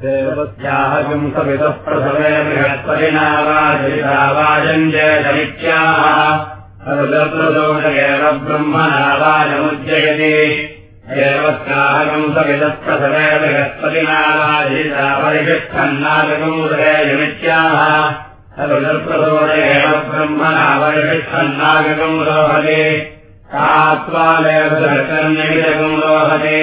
देवस्याहकम् सवितः प्रसवे बृहस्पतिना वाजितावाजञ्जयमित्याह ब्रह्मणावाजमुज्जयति देवस्याहकम् सवितः प्रसवे बृहस्पतिना वाजिता परिषिष्ठन्नागकम् हृदयमित्याह सर्वप्रसोदयेव ब्रह्मणावरिषिष्ठन्नागकम् रोहते कात्वालयकम् रोहते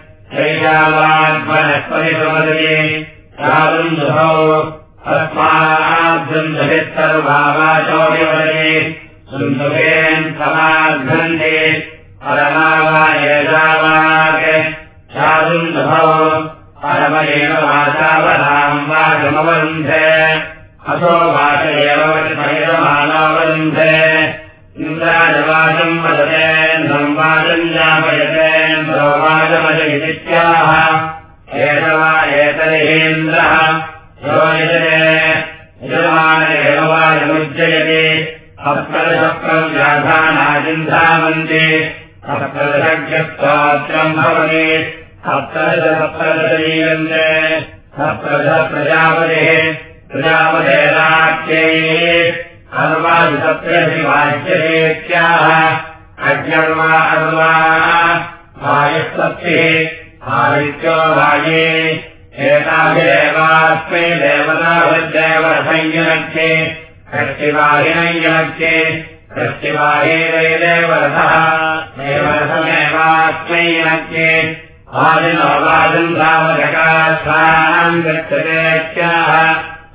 शैलावाग्वनस्पतिसमदये सारुन्धुभौ तस्माद्बन्धभित्तर्भावाचोभिवदये सुन्दुभेन् समाघ्नन्ते परमावायेषावाक् सारुन्धुभौ परमयेव वाचावधाम् वाचमवरुन्धे असो वाच एव इन्द्राजवाचम् वदते संवाचम् जापयते सौवाचमजगित्याह एष वा एतरेन्द्रः यो यजते यजमान एव वाचमुज्जयति सप्तदशप्रम् व्याधानाचिन्धावन्ति सप्तदशक्षस्त्वात्रम् भवति। सप्तदशसप्तदशलीयन्ते सप्तदश प्रजापतिः प्रजापतेराख्यै अज्ञर्वा अर्वा वायुस्तप्तिः आदित्यो वाये एताभिरेवास्मै देवताभिर्देवरसंयुनक्ये षष्टिवाहिनञ्जुनक्ये षष्टिवाहिरैदेवरथः देवरथमेवास्मै युनक्ये आदिनो वादम् सावधकास्थाम् गच्छतेत्याह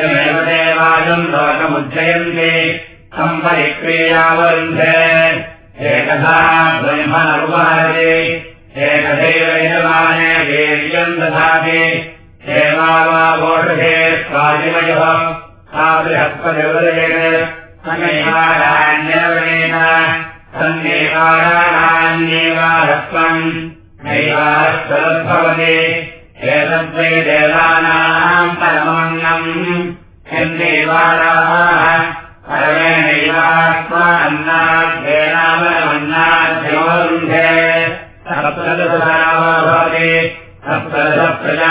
यमेव देवाजम् लोकमुज्जयन्ति तम् परिक्रियावरुन्धे। एकधा ब्रह्मनरुपहरति। एकथैव यजमाने वीर्यम् दधाति। हेमा वा वोषधे स्वादिमयोः सा बृहस्पतिवदयेन सन्नेवाराणान्येवाहत्वम् नैवास्तदद्भवति एतद्वै देवानाम् परमन्नम् यन्देवाराः परमेणैवात्मा अन्नाद्येनामनमन्नाद्योरुन्धे सप्तदशरामो भवति सप्तदशप्रजापतिः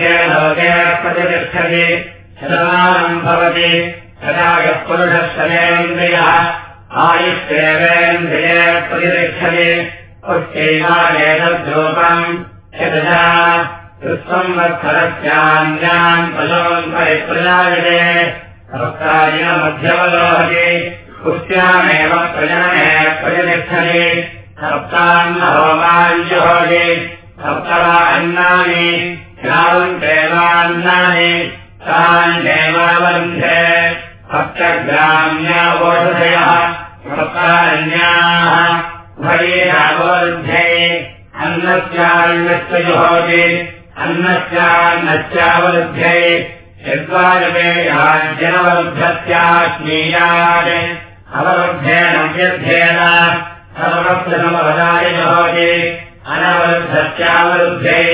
सुवर्गे लोके प्रतिष्ठति शतमानम् भवति। तदा यः पुरुषः शमेन्द्रियः आयुष्येवेन्द्रिये प्रतिष्ठति पुष्टैवानेतद्रूपम् यतजा संवत्सरस्यान्यान् पशून् परिप्रजायते। सप्तादिनमध्यवलोहति पुष्ट्यामेव प्रजनने प्रतिष्ठति। सप्तान्न होमाञ्जुहोति सप्तवा अन्नानि यावन्तेवान्नानि तान्येवावन्धे सप्तग्राम्यावोषधयः सप्तान्याः उभयेनावरुध्ये अन्नस्यान्नस्य जुहोति अन्नस्यान्नस्यावरुध्ये यद्वाजपेयाज्जनवरुद्धस्याश्मीयात् अवरुद्धेन व्यर्थेन सर्वप्रथमवदाय जुहोति अनवरुद्धस्यावरुद्धे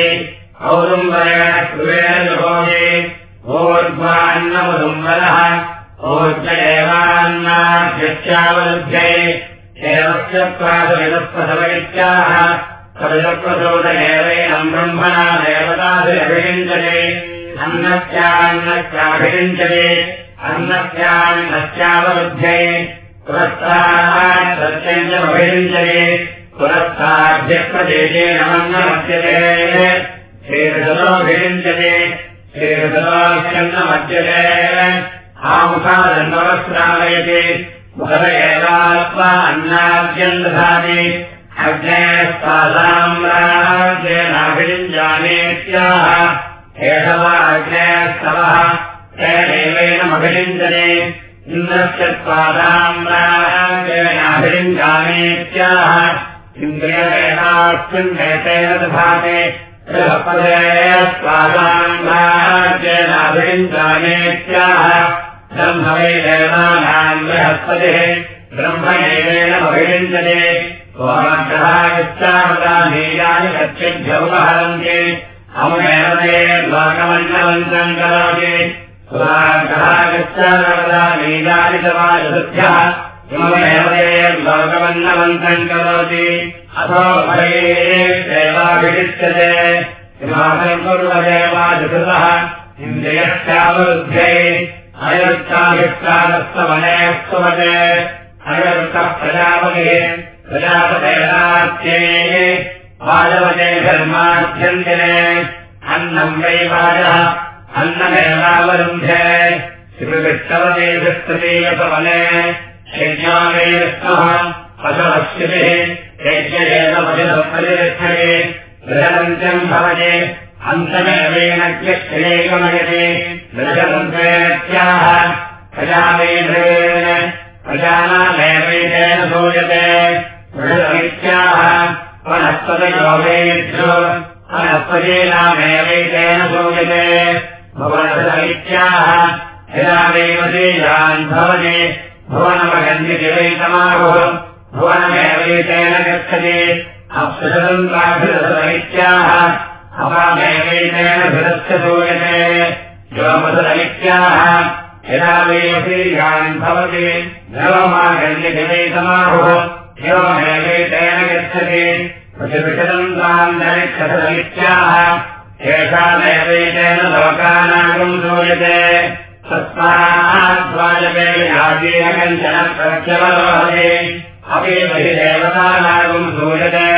एवान्नाभ्यस्यावरुद्धे एवस्य प्रासविदप्रसवयित्याः सविदप्रसोदनेवैनम् ब्रह्मणा देवताभिरभिषिञ्चते अन्नस्यान्नस्याभिषिञ्चते अन्नस्यान्नस्यावरुद्धे पुरस्तात् सत्यञ्चमभिषिञ्चते पुरस्ताभ्यप्रदेशेन श्रीरसोऽभिषिञ्चते श्रीरसोऽन्नमध्यते आमुखादन्नवस्त्रालयते मुखद एवात्मा अन्नाद्यम् दधाति अग्नेस्तासाम्राज्येनाभिषिञ्जानेत्याह एषवा अग्नेस्तवः तेनैवेनमभिषिञ्जने इन्द्रस्य त्वादाम्राज्येनाभिषिञ्जानेत्याह इन्द्रियवेनास्मिन् एतेन दधाते बृहपदे स्वादाम्राज्येनाभिषिञ्जानेत्याह ब्रह्मवे देवानाम् बृहस्पतिः ब्रह्मदेवेन अभिषिञ्चते नीयानि कक्षिभ्य उपहरन्ति अमुमेव ते लोकमन्नवन्तम् करोति ते लोकमन्नवन्तम् करोति पूर्वदेवाजुकृतः इन्द्रियस्यावरुध्ये अयरुक्ताभिष्टानस्तवनेस्तवने अयरुक्तः प्रजापतिः प्रजापतेनात्ये वाजवते धर्माध्यन्तिने। अन्नम् वै वाजः। अन्नमेवावरुन्धे। श्रीकृष्णवते दृष्टतीयसवने यज्ञा वै विष्णुः पशवश्यतिः गृहमन्त्यम् भवते अन्तमेवेन क्यक्षयेकमयते गृहमन्त्रेत्याह प्रजावेन्द्रेण प्रजानामेवैतेन सूयते गृहमित्याह वनस्पतयोगेभ्यो वनस्पतीनामेवैतेन सूयते भुवनसमित्याह यदावेव देयान् भवति भुवनमगन्धिवैतमाहुः भुवनमेवैतेन गच्छति। अप्सुतन्ताभिरसमित्याह अपामेवैतेन भिरस्य सूयते योमसमित्याह यदा वेयसीयान् भवति नवमागन्यजवैतमाहुः एवमेवैतेन गच्छति। प्रतिविषदन्तान्तरिक्षसमित्याह एषामेवैतेन लोकानागम् सूयते तस्माद्वाजपेयादीन कञ्चन प्रत्यवरोहते अपि बहि देवतानागम् सूयते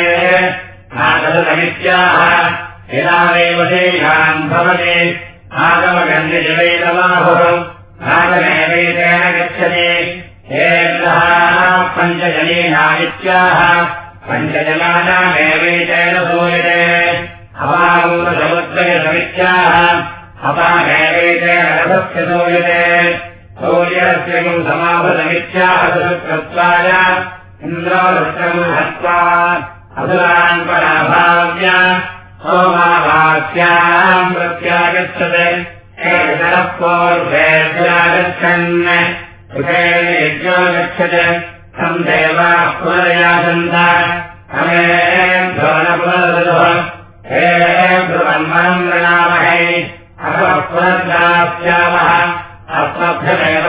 नागसमित्याह यदावेव देहान् भवति आगमगन्धिजवैतमाहुः नागमेवैतेन गच्छति। हेभ्यः पञ्चजनीनादित्याः पञ्चजनानामेवैतेन सूयते। सूर्यस्य समाभसमित्याह सुकृत्वाय इन्द्रवृष्टम् हत्वा अधुरान् पराभाव्य सोमावास्याम् प्रत्यागच्छते। पूर्वेभ्यागच्छन् यज्ञो गच्छते। तम् देवाः पुनरयासन्त। हमेभ्योनपुनरदुः हे ध्रुवन्मनम् प्रणामहे। अथवा पुनर्दास्यामः। अस्मभ्यमेव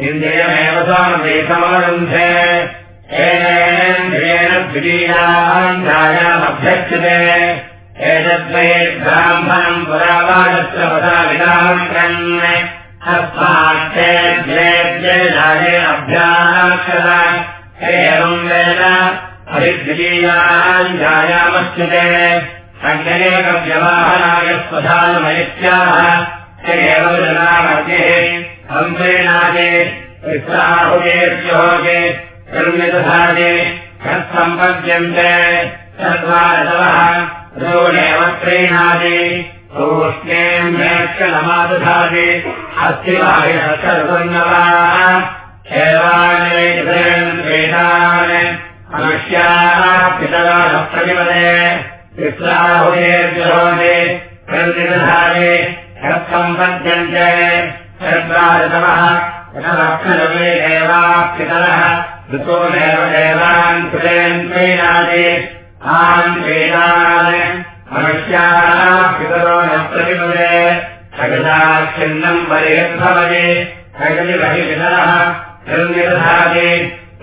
इन्द्रियमेव सोमपीठमवरुन्धे एनेन्द्रियेण द्वितीयाञ्जायामभ्यच्यते एतद्वै ब्राह्मणम् अभ्याक्षर एवम् वेद हरिद्वितीयाञ्जायामच्युते अग्नेकव्यवाहनाय स्वधानमयित्याः एव जनामध्ये हंसेनादे विश्राहुजेभ्योगे निर्मितधाने यत्सम्पद्यन्ते तद्वारतवः रोणेव प्रीणादि तूष्णेम्यक्षणमादधाति अस्ति बाह्यसर्वन्नवाः खेवाने वेदान् मनुष्याः पितराः प्रतिपदे विश्राहुजेभ्योगे निर्मितधाने यत्सम्पद्यन्ते तद्वारतवः रक्षणवे देवापितरः ऋतोदेव देवान् कृतेन् प्रीणादि आन् वेदान् मनुष्याः पितरो न प्रतिपदे खगदाच्छिन्नम् परिहद्भवति। खगति बहि पितरः निर्निदधाति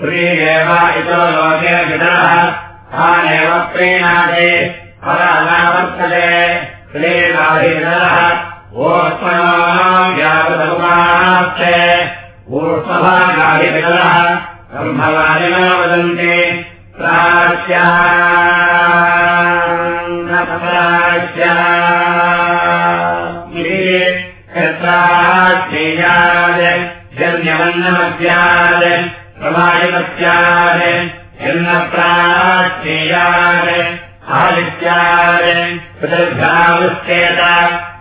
प्रियेव इतो लोके पितरः तानेव प्रीणादि। परानावर्तते प्रीणादिपितरः ब्रह्मवादिना वदन्ति यन्यमन्नमस्यात् प्रमाणिमस्यात् यन्नप्राचीयात् आदित्यात् पितृभ्यावृष्टेत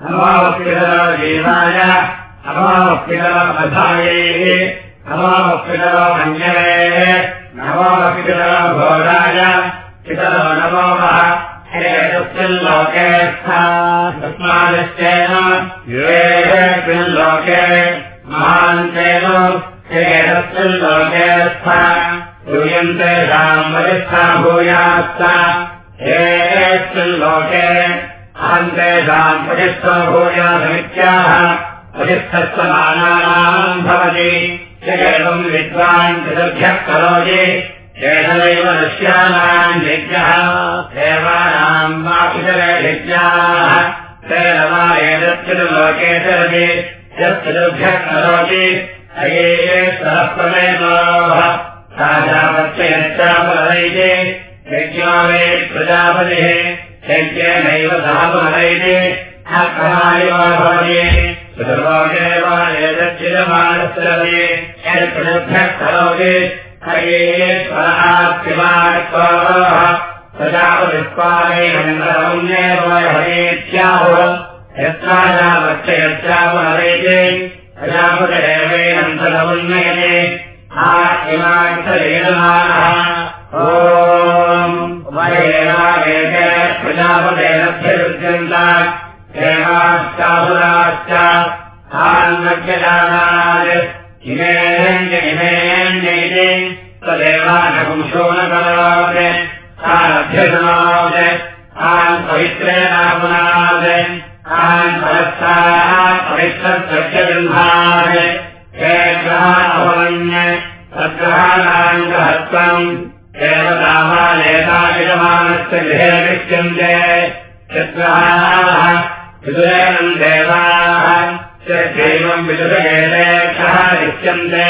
समावस्पितरजीवाय समावस्पितरमधायै समावस्पितरो मञ्जरे नमोपितरभोगाय पितरो नमोमः लोके तस्मादश्चेन येऽस्मिन् लोके महान्तेन हेतस्मिन् लोके स्था। भूयात् हेऽस्मिन् लोके अहन्ते ताम् प्रतिष्ठो भूयासमित्याह प्रतिष्ठत्वमानानाम् भवति। एवम् विद्वान् चतुर्भ्यः करोति। एतदैव दृश्यानाम् यज्ञः। देवानाम् वा पितरयज्ञाः तेन वा एतच्चतुर्लोके चरति यच्चतुर्भ्यः करोति सरप्रमेतोः राजापत्ययच्चापहरैते यज्ञो वे प्रजापतिः यज्ञेनैव सह पुनरैते अक्रमायिव भवति चतुर्लोके वा एतच्चिदमानस्रति यत्प्रभ्यः करोति हरेश्वरात्रिमाणः प्रजापतिस्वामेन्द्रौन्येत्याहुः यत्राजावच्च यत्रापहरेते प्रजापतिरेवेनन्तरौन्नयने आत्मान्तरेणमानः ओम् उभयेनावेते प्रजापतेरभ्ययुज्यन्त देवाश्चासुराश्च आन्मज्ञजानात् इमेन्द्रिमेन्द्रिये तदेवानपुंसो न करोत् तानभ्यसनोत् तान् पवित्रेणापुनात् तान् परस्तात् पवित्रद्रव्यगृह्णात् हे ग्रहाणवन्य तद्ग्रहाणाम् गृहत्वम् देवतामानेताविदमानस्य गृहे दृश्यन्ते चग्रहाः विदुरेणम् देवाः ैवम् विदुषगेलेभ्यः दृश्यन्ते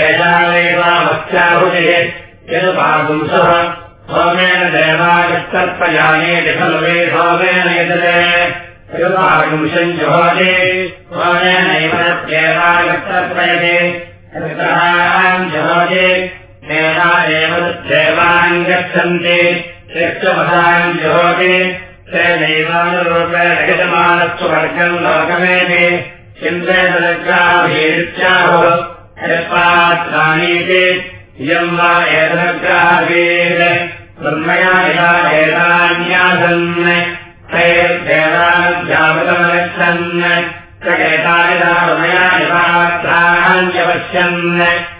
एतावेवावस्याहुतिः यदुपापुंसः सोमेन देवागस्तर्पयानेति खलु वे सोमेन एतदे यदुपापुंसम् जुहोति सोमेनैव देवागस्तर्पयति जुहोति देवा एव देवान् गच्छन्ति यक्षपथान् जुहोति तेनैवानुरूपेण वर्गम् लोकमेति चिन्तेतदग्राभीत्याहुपात्राणीति इयम् वा एतदग्राभीर् ब्रह्मया यदा एतान्यासन् तैर्देवानध्यापतमगच्छन् एतायदा ब्रह्मया निपात्राण्यपश्यन् हान्यकुर्वता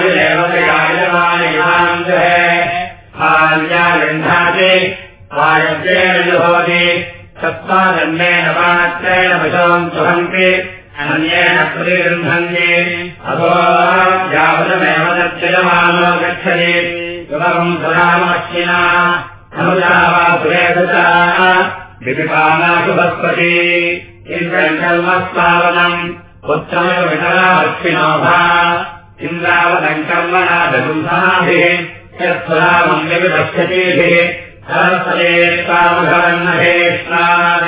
पात्रेण पशवम् सुहन्ति अन्येन प्रतिगृह्णन्ति अथो यावदमेव तच्चिरमानो गच्छति सुभवम् सुरामश्विना अनुजा वा सुरेधता विपिपानाशुभस्पति इन्द्रङ्कर्मस्तावनम् पुत्रमेव वितरामश्विनो भा इन्द्रावतम् कर्मणा दगुंसाभिः यत्सुरामम् व्यविपश्यतीभिः सरस्वतेष्टावघवन्नहेष्णात्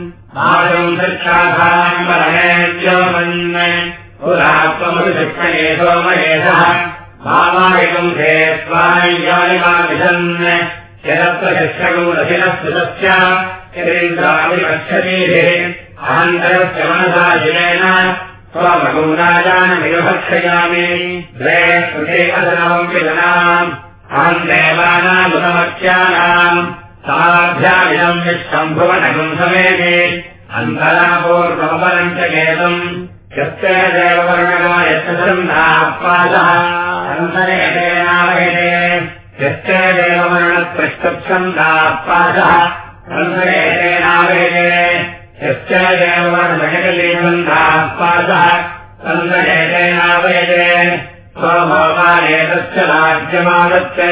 मामायिकम् हे स्वाय्यानिमामिषन् यदत्र शिक्षकम् रथिनस्तुतस्य यदिन्द्राविपक्षतीभिः अहन्तरस्य मनसा शिलेन कृते अदनवम् विदनाम् अहम् देवानामुदमत्यानाम् साध्यामिदम् विश्वम्भुवनगम् समेति। च केतम्। यस्य देववर्णगा यस्य सन्धापादः अन्तरेतेनावयते यस्य देववर्णपृष्ठत्सन्धापादः अन्तरेतेनावयते यश्च देववर्णजगलीबन्धापादः तन्द्रजयतेनावयते स्वमोपानेतस्य राज्यमादत्ते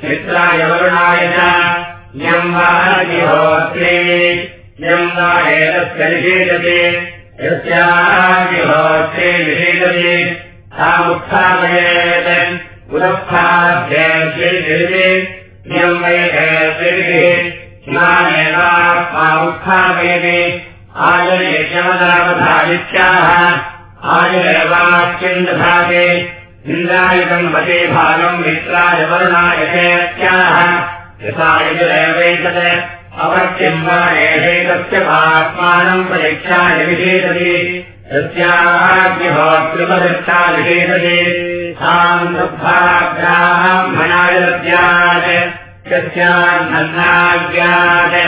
चित्राय वरुणाय च। यम् वा जिहोत्रे यम् वा एतस्य निषेधते यस्याहोत्रे निषेधते वैः उत्थापयते आयुर्यज्ञवदावधादित्याः आयुरेवाच्यम् दधाते इन्द्रायुगम् वते भागम् मित्राय वरुणायतेत्याः यथायुरेवैतत् अवत्यम् वा एषैतस्य परीक्षाय विषेदति तस्याग्निहोत्रिपदृष्टा विषेदति ताम् दुःखाभ्याह्मणाय दद्यात् तस्यान्नग्नाज्ञात्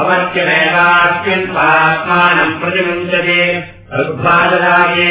अवत्यमेवास्मिन् पात्मानम् प्रतिमुञ्चते। ऋग्भाददाये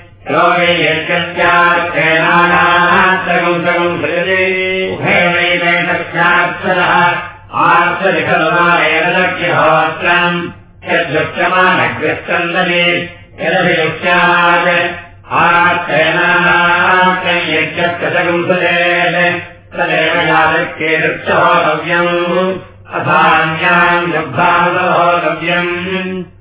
लोके यज्ञस्यार्थेनानात्रगम् सगम् भजते उभयवैवेतस्याक्षरः आर्षलिखलुमारेणलक्ष्यहोत्रम् यद्युक्यमानग्रस्कन्दने यदभियुक्त्यात् आर्थेनानात्रम् यज्ञस्य भजेत् तदेव यादृक्ये वृक्षहोतव्यम् अथान्याम्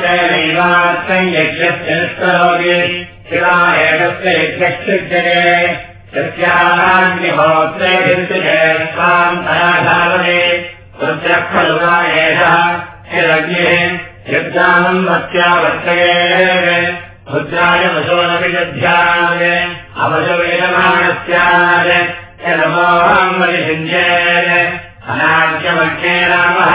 अनाहारैवात्रम् यज्ञस्य निष्करोति शिवा एकस्य यज्ञश्चिद्यते यस्याहान्यहोत्रे भिद्यते स्वाम् तयाधावने रुद्रः खलु वा एषः हिरग्निः यज्ञानम् वत्या वर्तये रुद्राय वशोनपि दध्याय अवशवेदमानस्याय यदमोहम्बलिषिञ्चेत् अनाद्यमग्ने रामः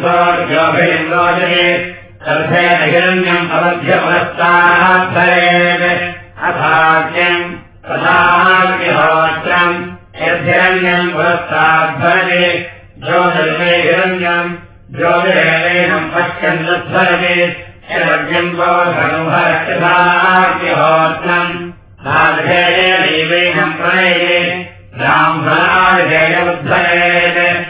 सोऽभिम् रोचते तर्थेन हिरण्यम् अवध्यपुरस्ताद्धरेत् अथाज्ञम् तथाग्निहोत्रम् यद्धिरण्यम् पुरस्ताद्धरति ज्योतिर्मे हिरण्यम् ज्योतिरेणम् पश्यन् तद्धरति यदज्ञम् बोधनुभरक्षसाग्निहोत्रम् साधेयैवेनम् प्रणये ब्राह्मणादिजयमुद्धरेत्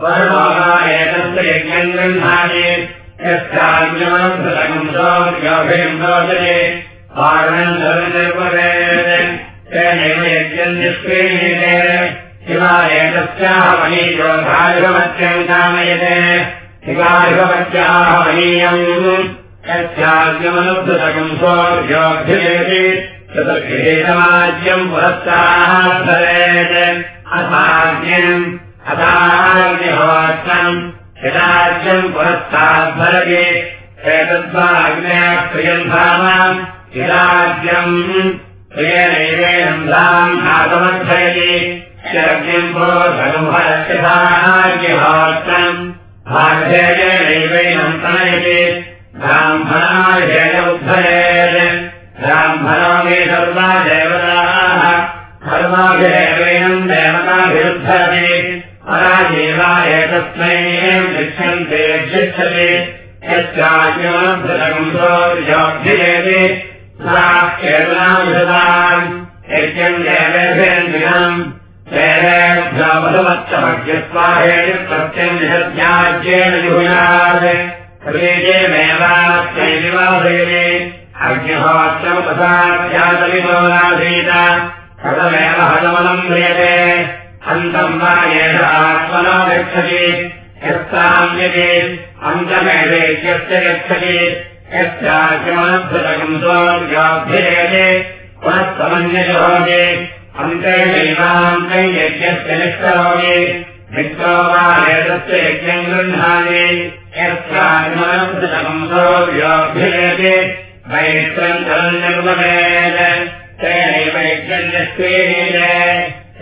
वर्णोगायतस्य यज्ञम् गृह्णाति यत्राज्ञमनद्धृतकम् सोऽभियम् रोचते पारणम् सर्वनिर्वरेत् तेनैव यज्ञम् निष्क्रीयते। शिवायतस्याः महीयोधायुगमत्यम् कामयते। शिवायुगमत्याः महीयम् यस्याज्ञमनुद्धृतकम् सोऽभ्योऽभ्युजेति चतुर्गृहेतमाज्यम् पुरस्ताद्धरेत् अथाज्ञम् यदाज्यम् पुरस्ताद्धरति एतद्वाग्नया प्रियम् धाम यदाज्यम् प्रियनैवेनम् धाम् आगमर्थयति शग्निम् बोधनुभरक्षसाग्निहोत्रम् भागधेयनैवेनम् प्रणयति ब्राह्मणाय उद्धरेत् ब्राह्मणो मे सर्वा देवताः सर्वाभिरेवेणम् देवताभिरुद्धरति पराजीवाय तस्मै गच्छन्ते गच्छति यस्याज्ञमनद्धतकम् सोऽभिजेति सा केवलाविशताम् यज्ञम् देवेभ्यन्दिनम् देवेभ्योपदमत्तमज्ञत्वाहेण प्रत्यम् निषद्याज्येन जुहुयात्। क्रीडेमेवास्यैवाभेदे अग्निहोत्रमुपसाध्यातमिमोनाधीत कथमेव हतमनम् क्रियते अन्तम् वा एष आत्मनो गच्छति। यस्ताम्यते अन्तमेवेद्यस्य गच्छति। यस्याग्निमनद्धतकम् सोऽभ्येते पुनः समन्यजहोति अन्ते दैवान्ते यज्ञस्य निष्करोति मित्रो वा एतस्य यज्ञम् गृह्णाति यस्याग्निमनद्धतकम् सोऽभ्येते मैत्रम् चलन्निर्मवेद तेनैव यज्ञम् निष्क्रीयेत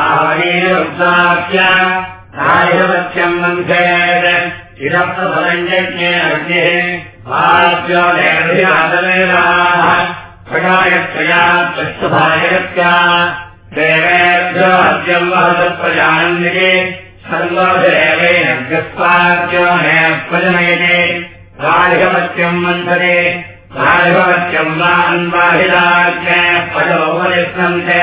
आहवनीरुद्रास्य कार्यवत्यम् मन्थेत् इदप्रफलम् यज्ञे अग्निः भाज्यो देवधिरादवेदाः प्रकायत्रया चष्टुभायत्या देवेभ्यो अद्यम् वहतप्रजानन्दिके सर्वदेवैरग्रस्वाद्यो हे प्रजनयते। गार्हवत्यम् मन्थरे गार्हवत्यम् वा अन्वाहिराज्ञ पदोपनिष्णन्ते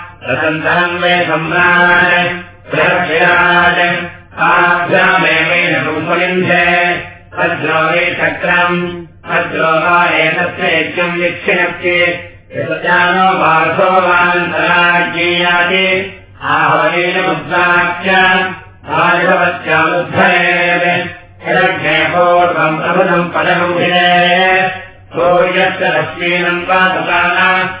तदन्तरम् मे सम्राट् आभ्यामेवेन रूपलिन्धे भद्रो वे चक्रम् भद्रो वा एतस्य यज्ञम् वीक्षिणत्ये यतजानो वासो वान्तराज्ञेयाति आहवनेन मुद्राख्य आयुधवत्यामुद्धरेण हिरण्ये पूर्वम् प्रभुतम् पदमुभिने सूर्यस्य लक्ष्मीनम् पातकान तत्र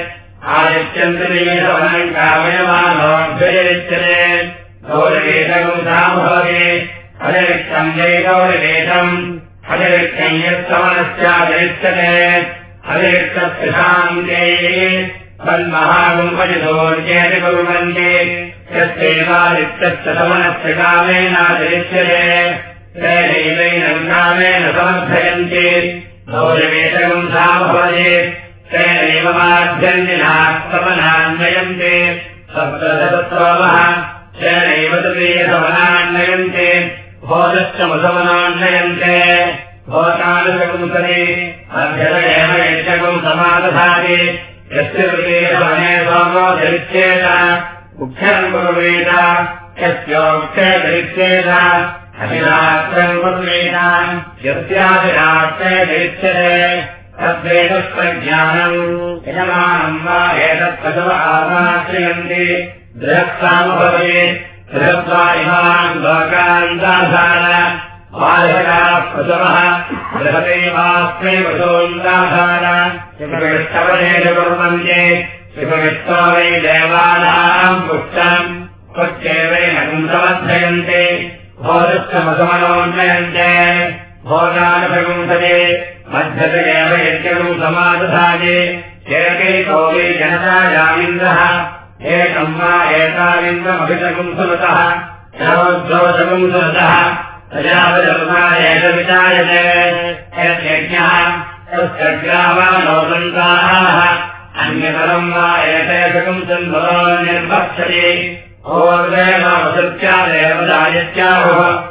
जय गौरवेदम्। हरिक्तम् यत्समनस्यादरिच्यते हरिक्तशान्ते तन्महागुम्पजिदोर्जेति कुर्वन्ति यस्यैवादित्यस्य समनस्य कामेनादरिच्यते तेनैवैनम् कामेन समर्थयन्ति। गौरवेदकम् सामभवति तेनैव माध्यन्तिनास्तमनान्वयन्ति सप्तशतस्रोमः तेनैव तृतीयसमनान्नयन्ते। भोजश्च मुसमनान्नयन्ते भोतानुशकुंसति अभ्यत एव यज्ञकम् समादधाति यस्य कुर्वेत यस्योक्षे धरिच्येत अतिरात्रम् कुर्वेत यस्यादिरात्रे धरिच्यते तद्वेदप्रज्ञानम् यजमानम् वा एतत्पशव आमाश्रयन्ति बृहत्सामभवे बृहत्वा इमान् लोकान् दाधान बालकाः पशवः बृहदैवास्मै पशून्दाधान शिवविष्टवनेषु कुर्वन्ति शिवविष्टो वै देवानाम् समर्थयन्ति भोजश्चमसमनोन्नयन्ते भोगानुपगुंसते मध्यतगेव यज्ञकम् समादधाति एकैको वै जनतायामिन्द्रः एकम् वा एकविचायते यज्ञः तस्यग्रामालोकन्ताः अन्यतरम् वा एतेषकम् सन्भवो निर्भक्षति पूर्वेण वसत्या देवदायत्याहुः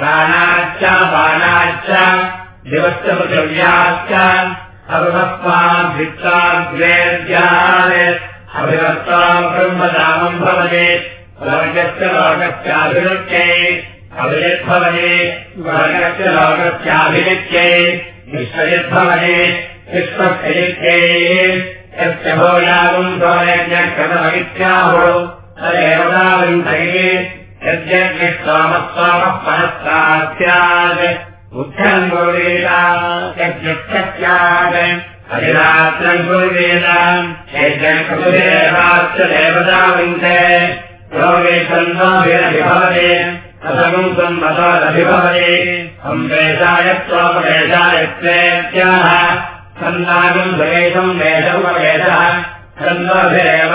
प्राणाच्च बाणाच्च दिवश्च पृथिव्याश्च सर्वस्माद्भित्ताग्रेद्यात् अभिवक्ता ब्रह्मदामम् भवति वर्गस्य लोकस्याभिरुच्यै विश्वयद्भवति विश्वक्षयित्यै यस्य भोजागुम् सोयज्ञक्रमवित्याहुः तदेवताविन्तैः देवताविन्ते योगे छन्दोभिरभिभवते कथम् सम्मतोदभिभवति संवेशायत्वोपवेशायत्वेत्याह छन्दागम् सुवेशम् वेषमुपवेशः छन्दोभिरेव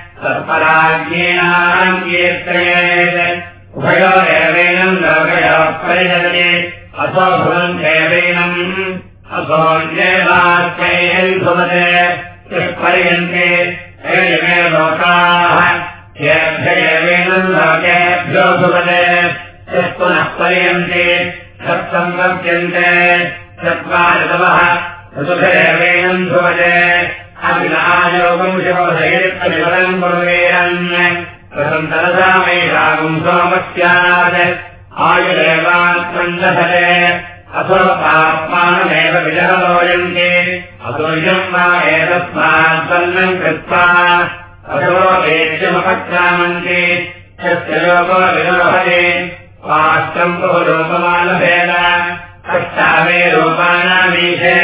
कीर्तयेत् उभयोरेवैनम् लोकयोः परिजनते असो भवन्त्येवैनम् असोऽन्येवास्यैर्भुवते पर्यन्ते एमे लोकाः पुनः पर्यन्ते सत्सम्पद्यन्ते चत्वारितमः ऋतुभिरेवेणम् भुवते सोमस्यात् आयुरेवात्मन्दधरे अथो अतुर्यम् वा एतस्मात्पन्नम् कृत्वा। अथो वेद्यमपक्रामन्ते यस्य लोको विलोभते वास्तम् बहुरूपमानभेद अष्टावे रूपाणामीशे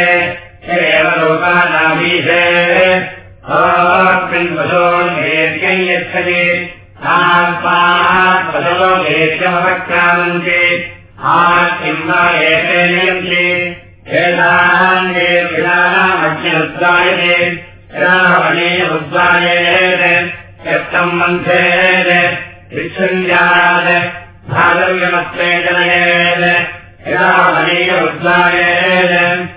एव रूपाणामीशे पशोन्वेद्यम् यच्छति। पशवो वेद्यमपक्रामन्ते किम् वा एतेनयन्ति एतान्ये विधानामज्ञुद्वायते रामणीयमुद्वायेत् यत्तम् मन्थेत्। विच्छन्द्यात् भागव्यमत्वे जनयेत्। रामणीयमुद्वायेत् आज्ञेये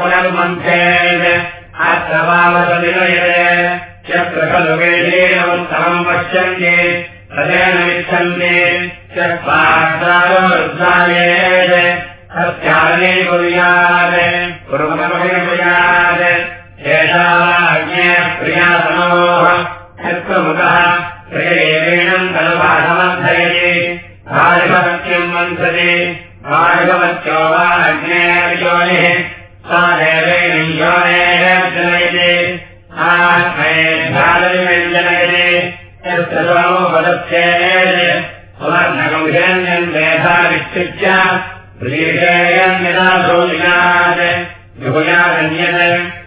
पुनर्मन्थेत् अत्र वावसविनयेत् यत्र खलु वेदेनमुत्तमम् पश्यन्ति तदेन इच्छन्ति चत्वारोद्वायेत् सत्यारणे कुर्यात् कुर्मकुर्यात् एषा राज्ञे प्रियातमोः यत्प्रमुखः प्रियेवेणम् खलु भाषमर्थयति भार्गवत्यम् मन्थति भार्गवत्यो वा अग्नेर्योनिः सा देवेन योनेः जनयति आत्मैर्भालविव्यञ्जनयति यत्र सोमोपदस्येत् सुवर्णगम्भीरण्यम् वेधा विस्तृत्य प्रीषेयम् यदा सोमिनात् जुहुयारण्यत्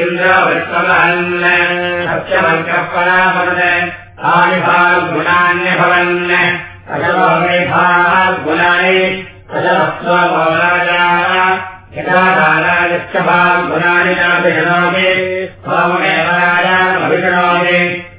इन्द्रवृत्तवहन् सत्यवर्गपरावदत् तानि फाल्गुणान्यभवन् अशोमेफाल्गुणानि अशवस्वराजा यथाकालादिश्च फाल्गुणानि चाभिषणोमि सोममेव राजानभिषणोमि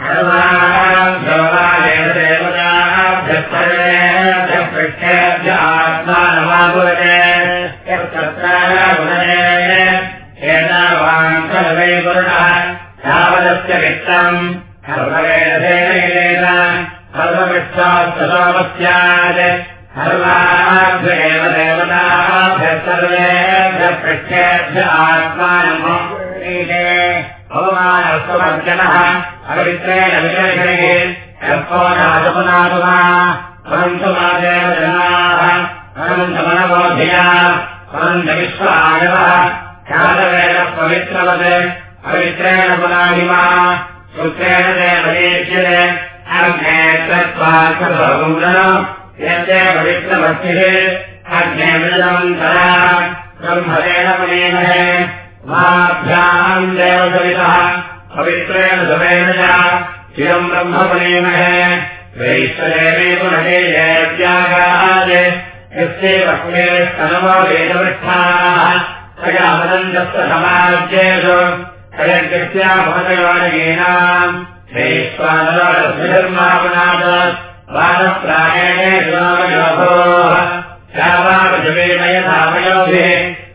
प्रायश्चित्तिः देवताभ्यः आत्मानमागुरे एतावान् सर्वे गुरुणः यावदस्य वित्तम् सर्वविश्वास्तमस्यात् सर्वाभ्य एव देवताभ्यः सर्वेभ्यः पृष्ठेभ्य आत्मानमोदे भगवानस्तमर्जनः पवित्रेण विशेषणे यत्को राजपुनातुमा परन्तु मा देवजनाः परन्तु विश्वायवः ख्यातवेन पवित्रवत् पवित्रेण पुनाहिमा सूत्रेण देवदेश्यते अग्ने तत्त्वार्थभगुन्दनम् यस्य पवित्रभक्तिः अग्ने मृदमन्तरा ब्रह्मदेन पुनेमहे माभ्याम् देवसवितः पवित्रेण सुवेन च चिरम् ब्रह्म पुनेमहे वैश्वरेणे पुनहे जयत्यागात् यस्य पक्वे स्तनवो वेदवृष्ठाः तया वदन्तस्य समाज्येषु श्रीश्वानरधर्मापनाद बालप्रायणे रामयोभोः श्यावापजवेन यथावयोभिः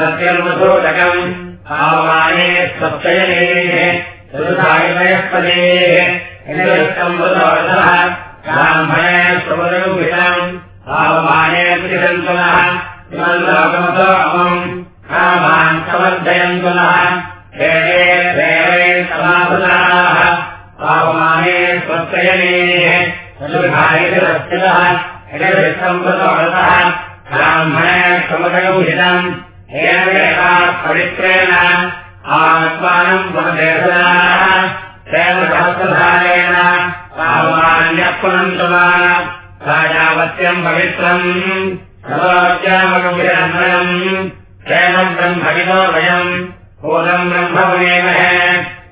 सत्यन्मधोदकम् पावमाने स्वच्छयने ऋतुसायमयस्पदेः ऋषविस्तम्भदोरसः ब्राह्मणे सुमदनुभिषम् भावमाने प्रतिसन्तुनः इमम् लोकमतो अमम्। कामान् समर्थयन्तुनः हेरे देवै समाभुताः भावमाने स्वस्तयनेः सुधारितरस्थितः हिरविसम्भृतवरतः ब्राह्मणे सुमदनुभिषम् हेन देवा पवित्रेण आत्मानम् सहस्रधारेण पावमान्यः पुनन्तुमान राजावत्यम् पवित्रम् पूर्णम् ब्रह्ममुनेमहे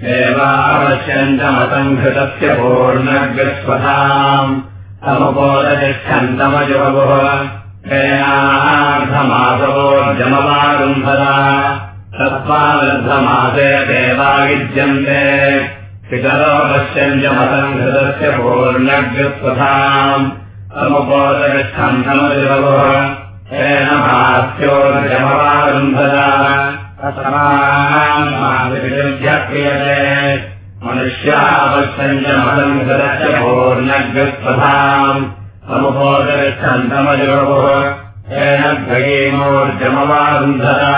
देवावश्यन्तमतम् घृतस्य पूर्णग्रस्वताम् समुपोदतिष्ठन्तमजुबुः तेनार्धमासवोर्जमवारुन्धरा तस्मादर्धमासे देवा विद्यन्ते पितरो पश्यञ्जमतम् घृतस्य समुपोदतिष्ठन्तमजुबुः तेन भास्योर्जमवारुन्धरा क्रियते मनुष्यापश्यञ्जमतम् घृतस्य पूर्णग्रस्वताम् समुपोदतिष्ठन्तमजुबुः तेन भगीमोर्जमवारुन्धरा।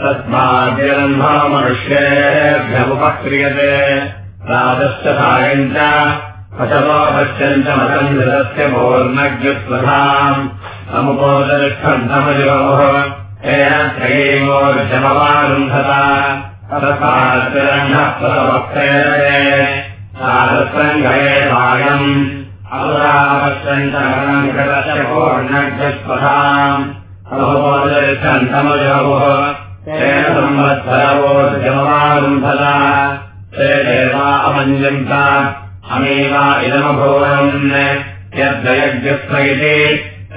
तस्माद्यरम्भ मनुष्येभ्यमुपक्रियते। राजश्च सायम् च पचवो पश्यञ्च मतम् घृतस्य पूर्णग्रस्वताम् समुपोदतिष्ठन्तमजुबुः पूर्णग्रस्वताम् समुपोदतिष्ठन्तमजुबुः तेन संवत्सरवोर्जमवारुन्धता। ते देवा अमञ्जन्त इदमभूवन्। यद्वयज्ञस्व इति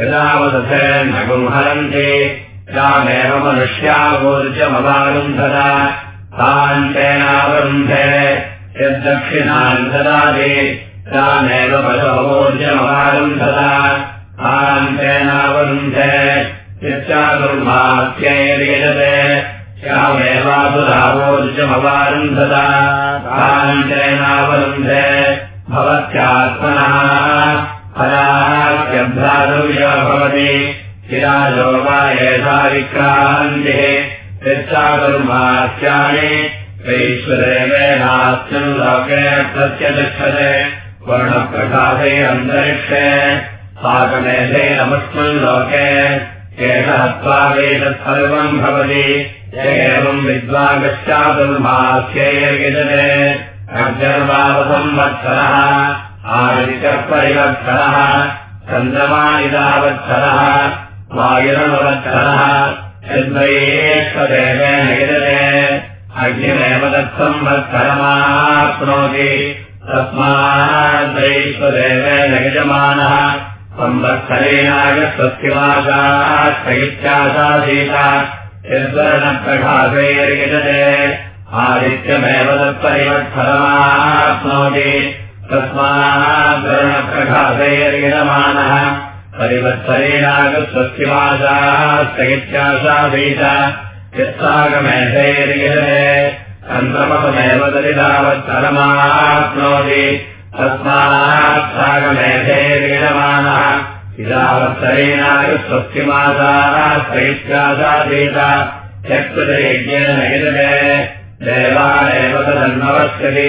यदावदथे न गुंहरन्ति रामेव मनुष्यावोर्जमवारुन्धत तान्तेनावरुन्धे यद्दक्षिणान् ददाति रामेव पशवोर्जमवारुन्धत तान्तेनावरुन्धे यच्चादुर्मास्यैर्यजते श्यामेवासुरावोर्जमवारुन्धता काञ्चनावरुन्धे भवत्यात्मनः फलाभ्यादुर्य भवति शिराजो वा एषा विक्रान्तिः। यच्चादुर्मास्यानि वैश्वरेवेनास्मिन् लोके तस्य तिष्ठते वर्णप्रकाशे अन्तरिक्षे साकमेधे नमस्मिन् लोके केशहत्वा वेतत् सर्वम् भवति एवम् विद्वागश्चातुर्मास्यैर्यजते अर्जर्वावसंवत्सरः आदित्यपरिवत्सरः चन्द्रमानिदावत्सरः वायुरनुवत्सरः यद्वैष्वदेवेन यजते अग्निमेव तत्संवत्सरमाप्नोति तस्माद्वैष्वदेवेन यजमानः संवत्सरेणागस्वस्यमासाश्रयित्यासाधीता यद्वर्णप्रभासैर्यजते आदित्यमेव तत्परिवत्फलमाप्नोति यत्सागमेधैर्यजते चन्द्रमसमेव दलितावत्फलमाप्नोति तस्मात् सागमेधैर्यजमानः इदावत्सरेणागस्वस्यमासाः त्रैत्यासाधीत त्यक्तयज्ञेन यजते देवानेव तदन्वश्यति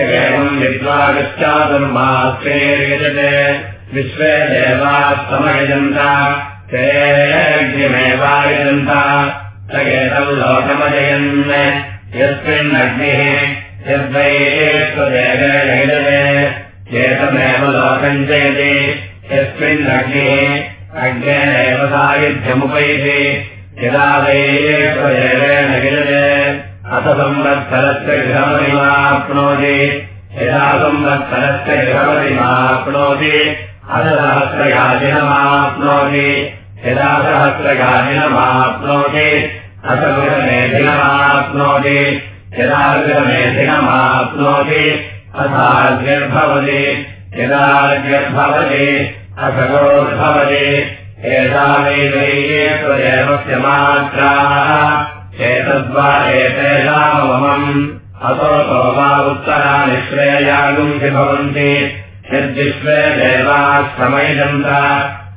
एवम् विद्वागश्चादुर्मास्येर्यजते विश्वे देवास्तमयजन्त तेऽग्निमेवायजन्त स एतम् लोकमजयन् यस्मिन्नग्निः यद्वैश्वदेवेन यजते एतमेव लोकम् जयति यस्मिन्नग्निः अग्नेनैव सायुध्यमुपैति यदा वैश्वदेवेन यजते अथ संवत्सरस्य गृहमरिमाप्नोति यदा संवत्सरस्य गृहमरिमाप्नोति अथ सहस्रयाजिनमाप्नोति यदा सहस्रयाजिनमाप्नोति अथ गृहमेधिनमाप्नोति यदा गृहमेधिनमाप्नोति अथाग्निर्भवति यदाग्निर्भवति अथगोर्भवति एषा वैदैवेश्वदेवस्य मात्राः। एतद्वा एतेषाममम्। अतो वा उत्तराणि श्रेयागुंसि भवन्ति। यद्विश्वे देवाः समैजन्त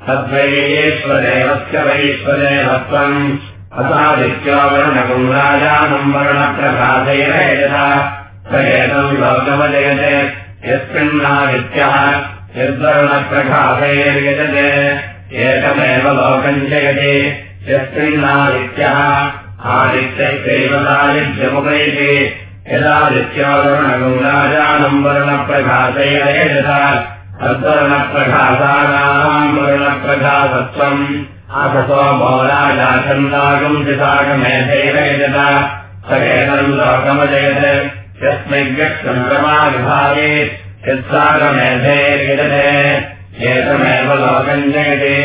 तद्वैश्वदेवस्य वैश्वदेवत्वम्। असादित्यो वर्णगुम् राजानम् वर्णप्रभासैरेजता स एतम् लोकमजयते यस्मिन्नादित्यः यद्वर्णप्रभासैर्यजते एकमेव लोकम् जयति यस्मिन्नादित्यः वर्णगुम् राजानम् वर्णप्रभासैरेजता तद्वर्णप्रभासानाम् वर्णप्रभासत्वम् आसतो मौराजाचन्दागम् चितागमेधैरयजता स एतम् लोकमजयते यस्मैर्यक्षन्द्रमा विभागे यत्सागमेधैर्यजते एतमेव लोकम् जयति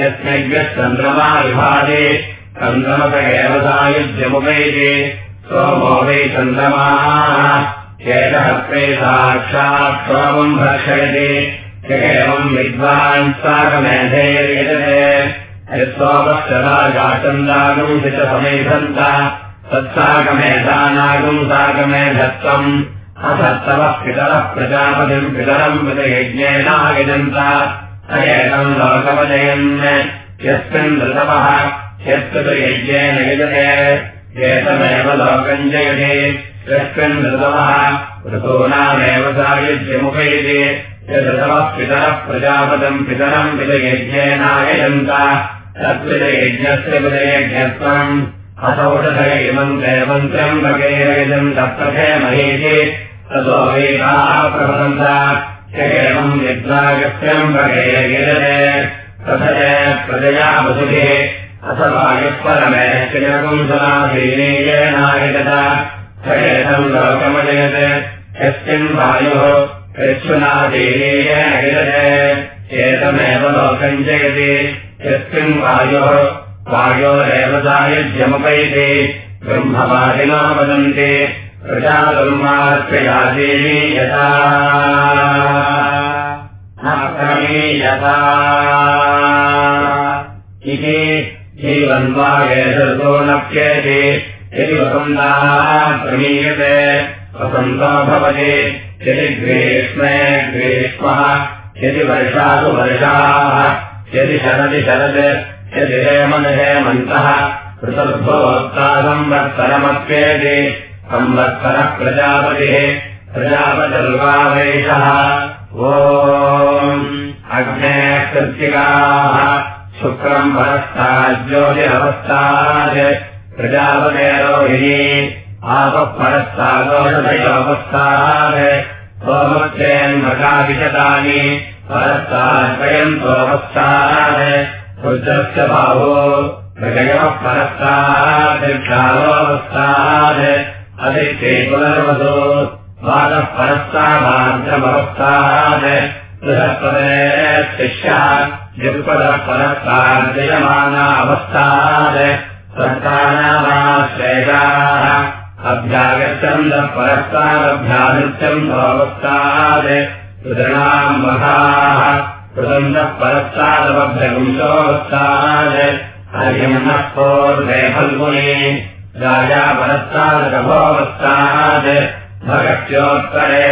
यस्मैर्यश्चन्द्रमा विभागे चन्द्रमस एव सायुध्यमुपैति सोमो वै चन्द्रमाः। एतहस्ते साक्षात् सोमम् भक्षयति। एवम् विद्वान् सागमेधैर्यजते यत्सोमश्च राजाचन्दागम् हितसमेधन्त तत्सागमेधानागम् असत्तवः पितरः प्रजापतिम् पितरम् स एतम् लोकमजयन् यस्मिन् ऋतवः यत्कृतयज्ञेन यजते एतमेव लोकम् जयते। यस्मिन् ऋतवः ऋतूनामेव सायुज्यमुपैति। यदृतमः पितरः प्रजापदम् पितरम् पितयज्ञेनायजन्त तत्पितयज्ञस्य पितयज्ञत्वम् असौषधयमम् जयमन्त्रम् भगेरयजम् तत्प्रथे महेति ततो वेदाः प्रभवन्त एवम् यज्ञागत्यम् भगेरगिरते तथय प्रजया वसुभिः अथवा युक्परमे श्रियकुंसलाधीनेयेनायगत एतम् लोकमजयत्। यस्मिन् वायुः यच्छुनाधीनेयेन गिरते एतमेव लोकम् जयति। यस्मिन् वायुः वायोरेव सायुज्यमुपैति ब्रह्मवादिनो वदन्ति यदि वसन्ताः प्रमीयते वसन्तो भवति यदि ग्रीष्मे ग्रीष्मः यदि वर्षासु वर्षाः यदि शरदि शरद् यदि हेमन् हेमन्तः ऋतर्भोक्ता संवत्सरमप्येति संवत्सरः प्रजापतिः प्रजापतिर्वावेशः ओ अग्ने कृत्तिकाः शुक्रम् परस्तात् ज्योतिरवस्थात् प्रजापतेरोहिणी आपः परस्तादोषधयोऽवस्थात् सोमक्षेन्मकाविशतानि परस्ताद्वयम् सोऽवस्थात् रुद्रस्य बाहो हृदयः परस्तात् क्षारोऽवस्थात् अधिष्ठे पुनर्वसो वादः परस्ताभार्गमवस्थात् बृहस्पते शिष्यः युगपदः परस्तार्जयमाना अवस्थात् सन्तानामाश्रेषाः अभ्यागच्छन्दः परस्तादभ्यानृत्यम् अवस्थात् रुदृणाम् महाः कृदन्तः परस्तादवभ्यगुंसोऽवस्थात् हरियम्नः पूर्वे फल्गुणे। राजा परस्तादगभोऽवस्थात् भगत्योत्तरे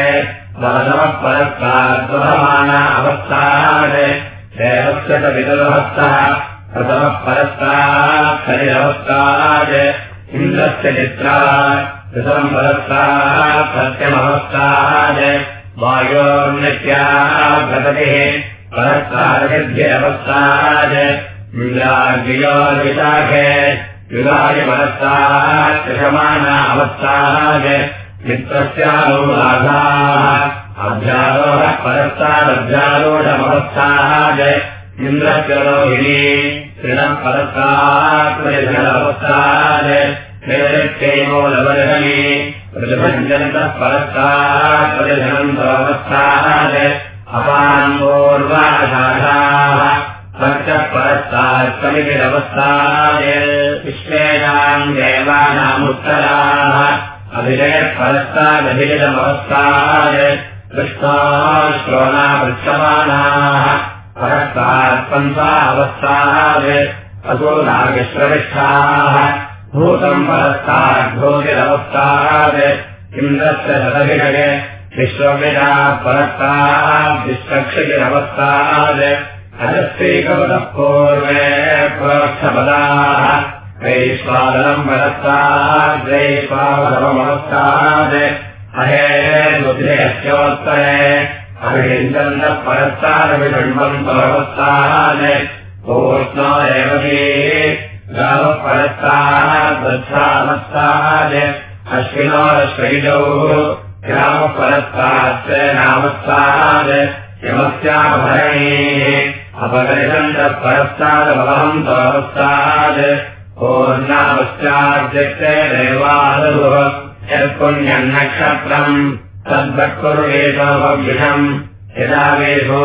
वरदमः परस्ताद्वहमाना अवस्थात्। देवस्य च विदुरहस्तः प्रथमः परस्तात्सरिरवस्थात् इन्द्रस्य चित्रा कृतम् परस्तात् सत्यमवस्थात्। वायोर्नित्या गततिः परस्तादभिर्भ्यवस्थात् इन्द्राग्रियोर्विशाखे युगाय परस्तात् कृषमाना अवस्थात् मित्रस्यानुराधाः अभ्यारोहः परस्तादभ्यारोढमवस्थात् इन्द्रस्य रोहिणी तृणम् परस्तात्मवस्थात् निरक्षेमो लवर्हणि प्रतिभञ्जन्तः परस्तात् परस्तात् समितिरवस्थात् विश्वेनाम् देवानामुत्तराः अभिजयः परस्तादभिजमवस्थात् कृष्णाश्रोणा पृच्छमानाः परस्तात् पन्थावस्थात् असोनागश्रविष्ठाः भूतम् परस्तात् भोगिरवस्थात् इन्द्रस्य शतभिषये अजस्त्रीकपदः पूर्वे प्रोक्षपदाः वैश्वादनम् परस्तात् वैश्वावरमवस्थात् अहे अभिषिञ्चन्दः परस्तादभिषण्वम् परवस्थात् पूर्णो एव गावः परस्तात् वत्सावस्थात् अश्विनोरश्वैजौ ग्रामः परस्तात् नामस्तात् यमस्याभरणेः अपगरिषन्तः परस्तादभवहम् तवस्थात् पूर्णापश्चाद्यक्ते देवादुः यत्पुण्यम् नक्षत्रम् तद्वत्कुर्वेशोपविषम् यदा वेशो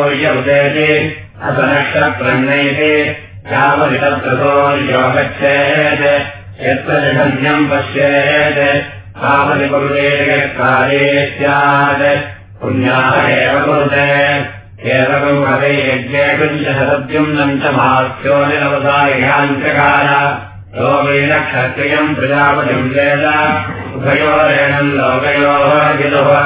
नैते यावदितत्रतो योगच्छेत्। यत्र निधन्यम् पश्येत् पुण्याः एव च भाष्यो निरवसायाञ्चकार लोकेन क्षत्रियम् प्रजापतिम् वेद। उभयोरेणम् लोकयोः विदुः।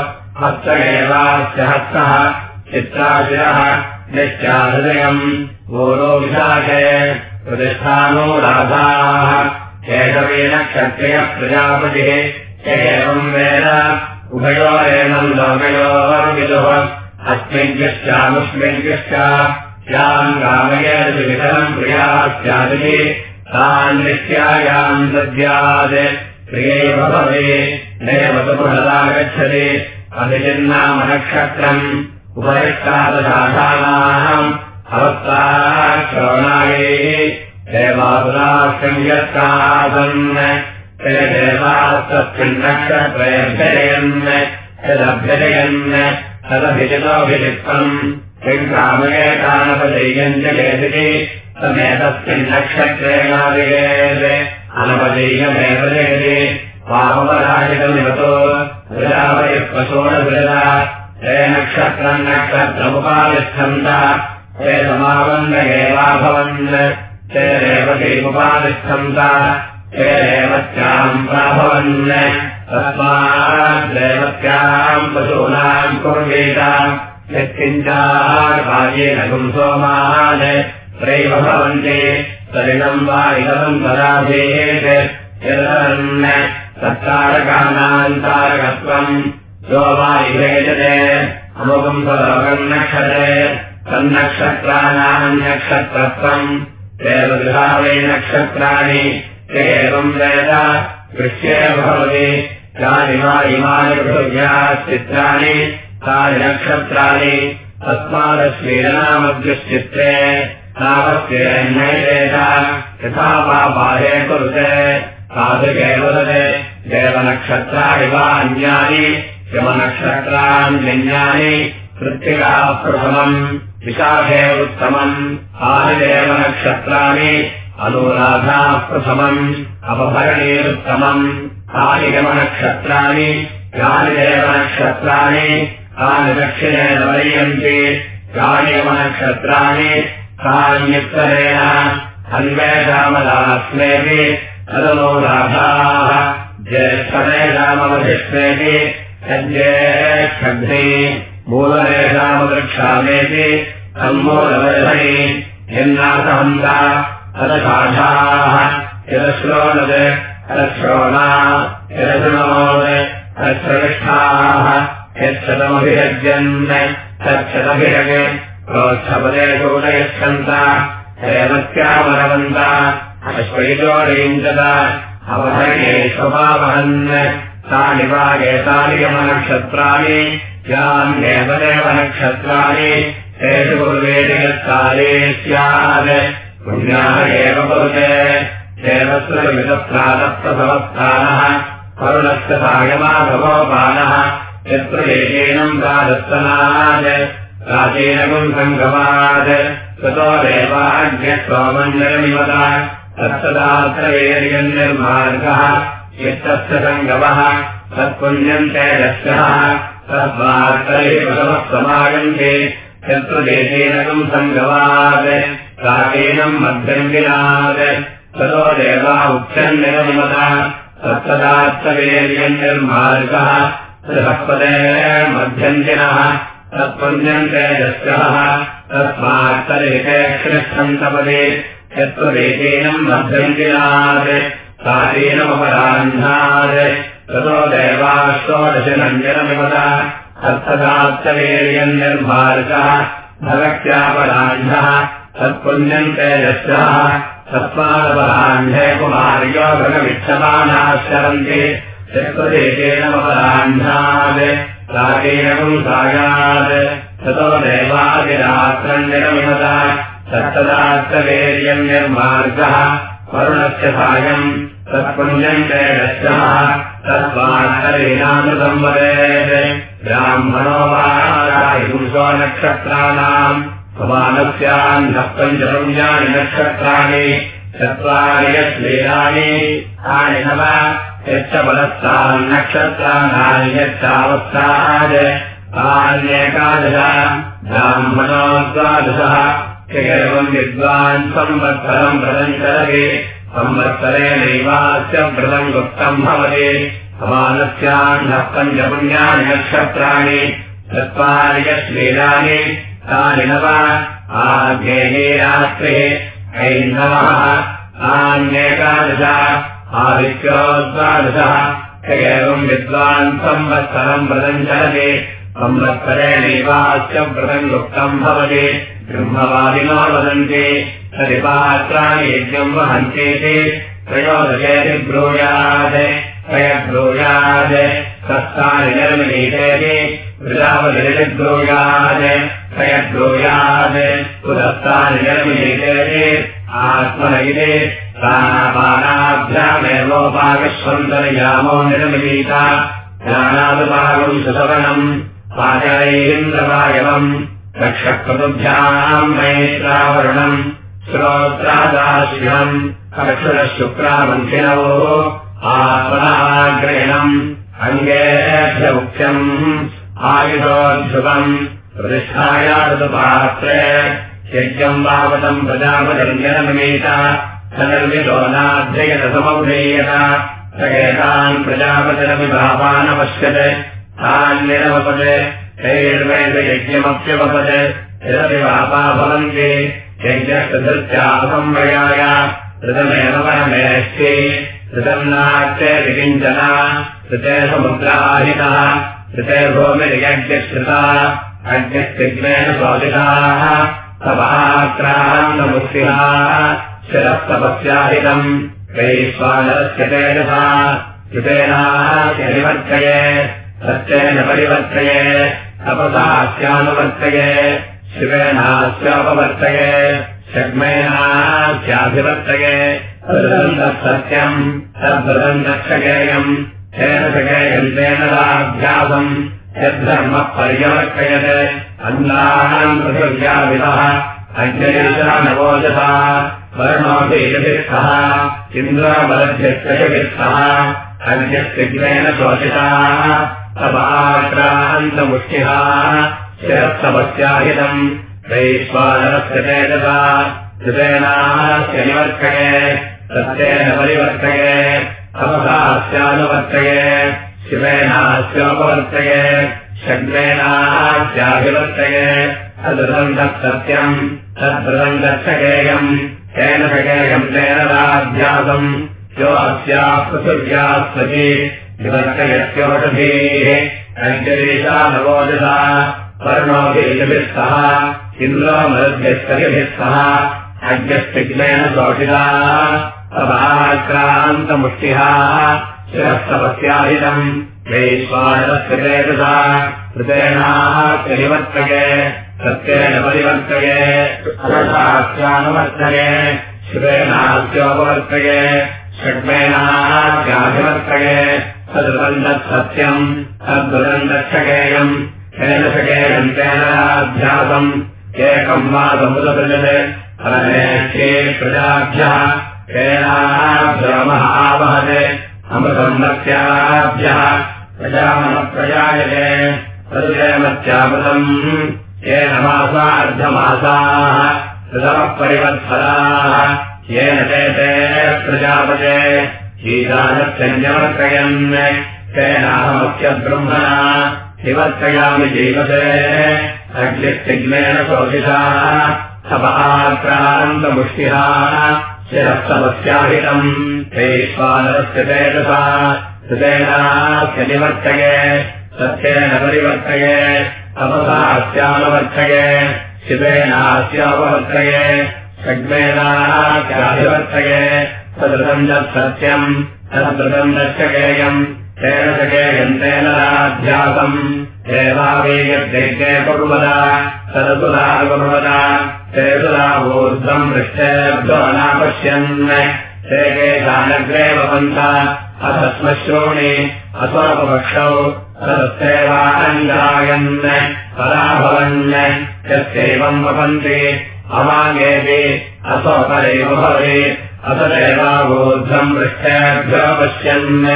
हस्त एवास्य हस्तः। चित्राशिरः। निश्चाहृदयम्। पूर्वो विशाखे। प्रतिष्ठानो राधाः। केशवेन क्षत्रियः प्रजापतिः एवम् वेद उभयोरेणम् लोकयोर्विदुः अस्मिन्यश्चामुष्मिन्यश्च याम् कामयेतरम् प्रिया स्यादिति तान् नित्यायाम् दद्यात् प्रिये भवति नैव सुबृहदागच्छति अभिचिन्नामनक्षत्रम् उपरिष्टादशाखानाम् अवस्ताश्रवणायै देवासुराश्रम् यत्कासन् देवास्तस्मिन् नक्षत्रयभ्यजयन् यदभ्यजयन् तदभिचितोऽभिषिक्तम् किङ्कामयेतानपदेयम् च विरावयः पशोणविरदा हे नक्षत्रम् नक्षत्रमुपातिष्ठन्त हे समावन्न एवाभवन् ते रेवतीमुपातिष्ठन्त रेवत्याम् प्राभवन् तस्माद्देवत्याम् पशूनाम् कुर्वीत यत्किञ्चाकार्येण पुंसोमान् त्रैव भवन्ति। सरिणम् वा इदम् पदाभेत् यदन् सत्तारकानान्तारकत्वम् यो वा इवेजते अमुकम् सलोकम् नक्षते। तन्नक्षत्राणाम् नक्षत्रत्वम्। देवगृहावै नक्षत्राणि एवम् वेद दृश्ये भवति। यानि वा इमानि पृथिव्याः चित्राणि तानि नक्षत्राणि तस्मादश्मीरनामद्युश्चित्रे तावत्येनैवेद यथा वा बाहे कुरुते तादृगेव वदते देवनक्षत्राणि वा अन्यानि यमनक्षत्राण्यन्यानि कृत्तिकाः प्रथमम् विशाखे उत्तमम् आदिदेवनक्षत्राणि अनुराधाः प्रथमम् अपभरणीरुत्तमम् कालिगमनक्षत्राणि यानि देवनक्षत्राणि तानि दक्षिणे नवयन्ति कालिगमनक्षत्राणि तान्युत्तरेण अन्वेषामदास्मेऽपि तदनुराधाः ज्येष्ठमेषामवधिष्मेऽपि सज्जेष्ठग्नि मूलरेषामवृक्षामेति सम्मूलवर्धनि यन्नाथहन्ता तदशाखाः यदश्रोणद् तदश्रोणा यदशृणोत् तत्सृष्ठाः यच्छतमभिषज्यन् तच्छतभिषग् प्रोत्सपदे सूदयच्छन्त हेमत्यामरवन्त अश्वैजोडीञ्चत अवधये स्वभावहन् यमनक्षत्राणि यान्येवदेव नक्षत्राणि तेषु कुर्वेति यत्काले स्यात् पुण्याः एव कुरुते देवस्वविदप्रादप्रभवस्थानः करुणस्य सायमाभवोपानः यत्र एकेनम् प्रादत्तनात् प्राचीनकम् सङ्गमात् ततो देवाज्ञत्वमञ्जलमिवत तत्सदात्रवेर्यन्निर्मार्गः चित्तस्य सङ्गमः तत्पुण्यम् तेजस्यः तस्मात्तैव समागन्ते यत्र देशेनकम् सङ्गमात् प्राचीनम् मध्यङ्गिनात्। ततो देवा उच्चन्निरमिमत तत्सदात्तवेर्यन्निर्मार्गः बृहस्पते मध्यन्तिनः तत्पुण्यम् तेजस्यः तस्मात्तरेकेक्षन्तपदे यत्र देशेनम् मध्यन्तिनात् प्राचीनमपराह्नात् ततो देवाष्टोदशनञ्जनमिवत तत्सदात्तवेर्यन्निर्मार्गः भगत्यापराह्नः तेजस्यः तस्मादपराह्ने कुमार्यो भगविच्छमानाः शरन्ति चत्वदेशेनमपराह्नात् प्राचीनकम् सायात् ततो देवादिरात्रण्यमिवत तत्सदात्तवेर्यम् निर्मार्गः वरुणस्य सायम् तत्पुण्यम् तेजस्यः तस्मात्तरेणामृतम् वदेत्। ब्राह्मणो वायुंसो नक्षत्राणाम् समानस्यान्धः पञ्चपुण्यानि नक्षत्राणि चत्वारि यश्लीलानि तानि नव यच्च बलस्तान्नक्षत्राणानि यच्चावस्थात् तान्येकादश ब्राह्मणो एवम् विद्वान् संवत्सरम् व्रतम् चलति संवत्सरेणैवास्य व्रतम् गुप्तम् भवति। समानस्यान्धः पञ्चपुण्यानि नक्षत्राणि चत्वारि यश्लीलानि ऐन्धवः आन्येकादश आदित्योद्वादशः एवम् विद्वान् संवत्सरम् व्रतम् चलति। संवत्सरेणैवास्य व्रतम् युक्तम् भवति। ब्रह्मवादिनो वदन्ति तदिपात्राणि यज्ञम् वहन्तीति त्रयोदशेति ब्रूयात् त्रयब्रूयात् निर्मिलीतेति वृजावलिब्रूयात् त्रयब्रूयात् सुदत्तानि निर्मिलीतेति आत्मन इति प्राणापानाभ्यामेवोपाकस्वन्तर्यामो निर्मिलीता ज्ञानादुपागम् सुसवनम् पाचरैरिन्द्रवायवम् रक्षक्रतुभ्याम् मैत्रावरणम् श्रोत्रादाशिनम् अक्षरशुक्रामन्थिनवो आत्मनाग्रयणम् अङ्गेभ्य मुख्यम् आयुधोऽध्युवम् प्रतिष्ठायादुपात्रे यज्ञम् वावतम् प्रजापतिर्जनमीता सनर्विलोनाध्ययनसमौधेयत स एतान् प्रजापतिरपि तान्निरवपत् तैर्वेदयज्ञमप्यवपत् यदपि वापा भवन्ति यज्ञस्तधृत्यासंवयाय ऋतमेव परमेष्टि ऋतम् नाट्ये विकिञ्चना ऋते समुद्राहितः ऋते भूमिर्यज्ञश्रुता अज्ञस्तिग्नेन शोषिताः तपहाक्रान्तमुक्तिः शिरस्तपस्याहितम् वैश्वानरस्य तेजसा ऋतेनास्य निवर्तये सत्येन परिवर्तये तपसास्यानुवर्तये शिवेनास्योपवर्तये शग्मेनास्याभिवर्तये सत्यम् तद्वृतम् दक्षगेयम् यद्धर्मः पर्यवर्तयत् अन्नानाम् पृथिव्याविदः। नवोजसा वर्णोभिः इन्द्राबलभ्यस्तः अज्ञस्तिग्नेन शोषिताः तवाक्रान्तमुष्टिः शिरस्तपस्याहितम् वैश्वानरस्य तेजसा। कृतेनास्य निवर्तये। सत्येन परिवर्तये तपसास्यानुवर्तये शिवेनास्योपवर्तये शग्नेनास्याभिवर्तये तदृतम् तत्सत्यम् तद्वृतम् दक्षगेयम् तेन सगेयम् तेन राध्यासम् यो अस्याः पृथिव्याः सति विवर्तयत्योषधीः अञ्जलीषा नवोजसा वर्णोभिः सह इन्द्रोमरुभ्यस्तभिः सह अज्ञस्तिग्नेन शोषिताः तवाक्रान्तमुष्टिः शिरस्तपस्याहितम् वैश्वानरस्य तेजसा कृतेनास्य निवर्तये सत्येन परिवर्तये अरसास्यानुवर्तये शिवेनास्योपवर्तये षड्मेनास्याभिवर्तये तदृतम् तत्सत्यम् तद्वृतम् दक्षगेयम् तेन एकम् वा फलनेक्षे प्रजाभ्यः आवहते अमृतम्भक्त्याभ्यः प्रजामनप्रजायते तदुजयमत्यामृतम् येन मासार्धमासाः। परिवत्सराः येन ते ते प्रजापते। शीतानत्यञ्जवर्तयन् तेनाहमत्यब्रह्मणा निवर्तयामि जीवसे अग्निस्तिग्नेन शोषिताः सपाक्रान्तमुष्टिः शिरस्तपस्याहितम् वैश्वानरस्य तेजसा हृतेनास्य निवर्तये सत्येन परिवर्तये तपसास्यानुवर्तये शिवेनास्यापवर्तये षड्मेनास्याभिवर्तये तदृतम् तत्सत्यम् तदृतम् दक्षगेयम् तेन सगेयम् तेन राध्यासम् देवावेयद्दैत्ये कुर्वदा सरसुधा ते सुधा ऊर्ध्वम् पृष्ठेभ्यो नापश्यन् ते केशानग्रे भवन्त अथ श्मश्रोणि अस्वपक्षौ तदस्यैवानञ्जायन् पराभवन् यस्यैवम् वपन्ति अवाङ्गेऽपि असोपरैव भवति अथ देवावोर्ध्वम् पृष्ठेभ्यो पश्यन्।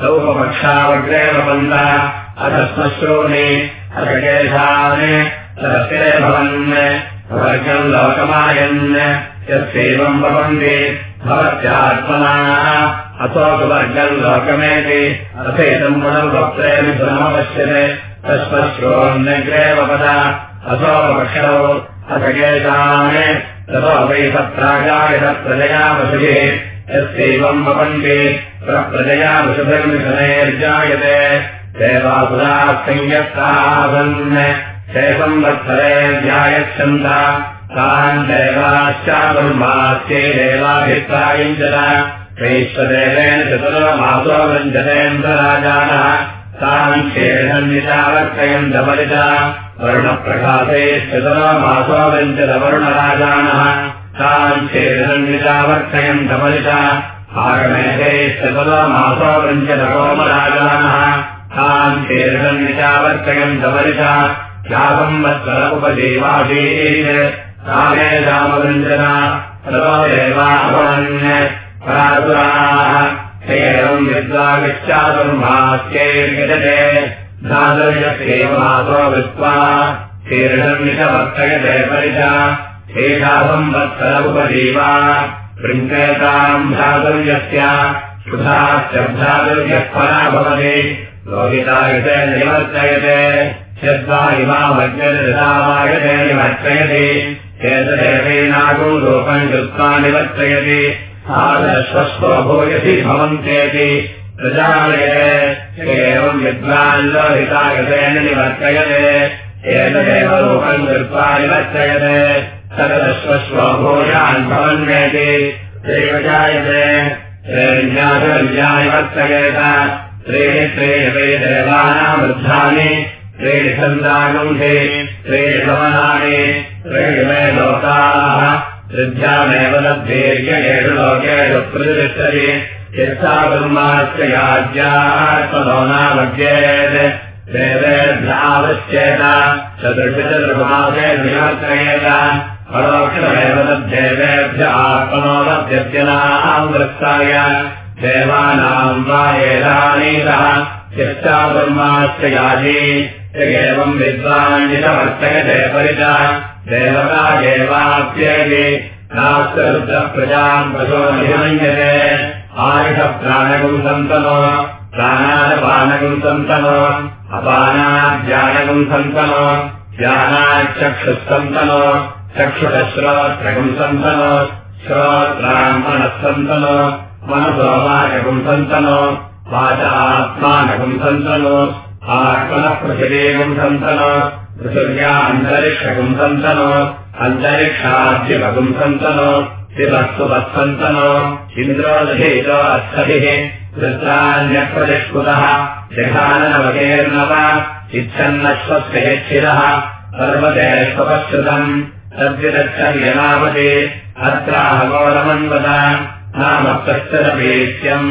सौपपक्षावग्रे वपन्त अथ श्मश्रोणि अथ केशान् तदस्ये भवन् वर्गम् लोकमायन् यस्यैवम् भवन्ति भवत्यात्मना अथोपवर्गम् लोकमेति अथैतम् पुनर्वक्त्रे विधुनमपश्यते तस्मश्रोन्यग्रे वपद असोपक्षौ अथ केशान् ततो प्रजया पशुभिः यस्यैवम् वपन्ति प्रजया विशुभिर्मिशनैर्जायते देवासुराः संयत्तासन् शेषंवत्सरेर्जायच्छन्त तान् देवाश्चातुर्मास्ये देवाभिप्रायुञ्जन वैश्वदेवेन चतुर्मासो वृञ्जतेन्द्रराजानः तान् शेषन्निचावर्तयन् दमलिता वर्णप्रकाशे चतुर्मासो वृञ्जतवरुणराजानः तान् शेषन्निचावर्तयन् दमलिता आगमेते चतुर्मासो वृञ्जतकोमराजानः तान् शेषन्निचावर्तयन् दमलिता उपदेवाशीः काले रामवृञ्जना सर्वदेवाभवन् परासुराः एवम् विद्वागच्छातुर्मास्ये विदते धातुर्यसेवासो वित्वा शीर्षन्निषवर्तयते परिचा एषा संवत्सर उपदेवा वृञ्चयताम् धातुर्यस्य सुधाश्च भ्रातुर्यः परा भवति। लोहितायुते निवर्तयते यद्वा इमामज्ञमायते निवर्तयति चेतदेवेनागो लोकम् कृत्वा निवर्तयति आदर्श्वस्वो भूयसि भवन्त्येति प्रजालये एवम् विद्वान् लोहितायुतेन निवर्तयते। एतदेव लोकम् कृत्वा निवर्तयते तदश्वस्वो भूयान् भवन्येति देव जायते निवर्तयेत त्रीणि त्रीणि देवानाम् वृद्धानि भवनानि त्रीणि मे लोकाः वृद्ध्यामेव लब्धेर्येषु लोकेषु ब्रह्मास्य याज्यात्मभवनामध्येत् देवेभ्यावश्चेत चतुर्विचतुर्मासे निवर्तयेत परोक्षमेव लब्धेवेभ्य आत्मनो लभ्यत्यनाम् वृत्ताय देवानाम् वा एतानीतः एवम् विद्वाञ्जितवर्तयते परिता। देवता एवाप्येति नास्तरुद्रप्रजाम् पशोनिमन्यते आयुषप्राणकम् सन्तनो। प्राणादपानकम् सन्तनो। अपानाज्ञानकम् सन्तनो। ज्ञानाच्चक्षुः सन्तनो। चक्षुरश्रोत्रकम् सन्तनो श्रोत्राह्मणः सन्तनो। मनसोमायकम् सन्तनो वाचात्मानकम् सन्तनो आत्मनः पृथिवीकम् सन्तनो पृथिव्या अन्तरिक्षकम् सन्तनो अन्तरिक्षाद्यभगम् सन्तनो शिवस्तुवत्सन्तनो इन्द्रोदधेतो अस्थभिः वृत्तान्यप्रतिष्कृतः जघाननवकेर्नव इच्छन्नश्वस्य यच्छिरः सर्वदेष्वपश्रुतम् तद्विदच्छर्यनामते अत्राहगोरमन्वत नाम कश्चनपेत्यम्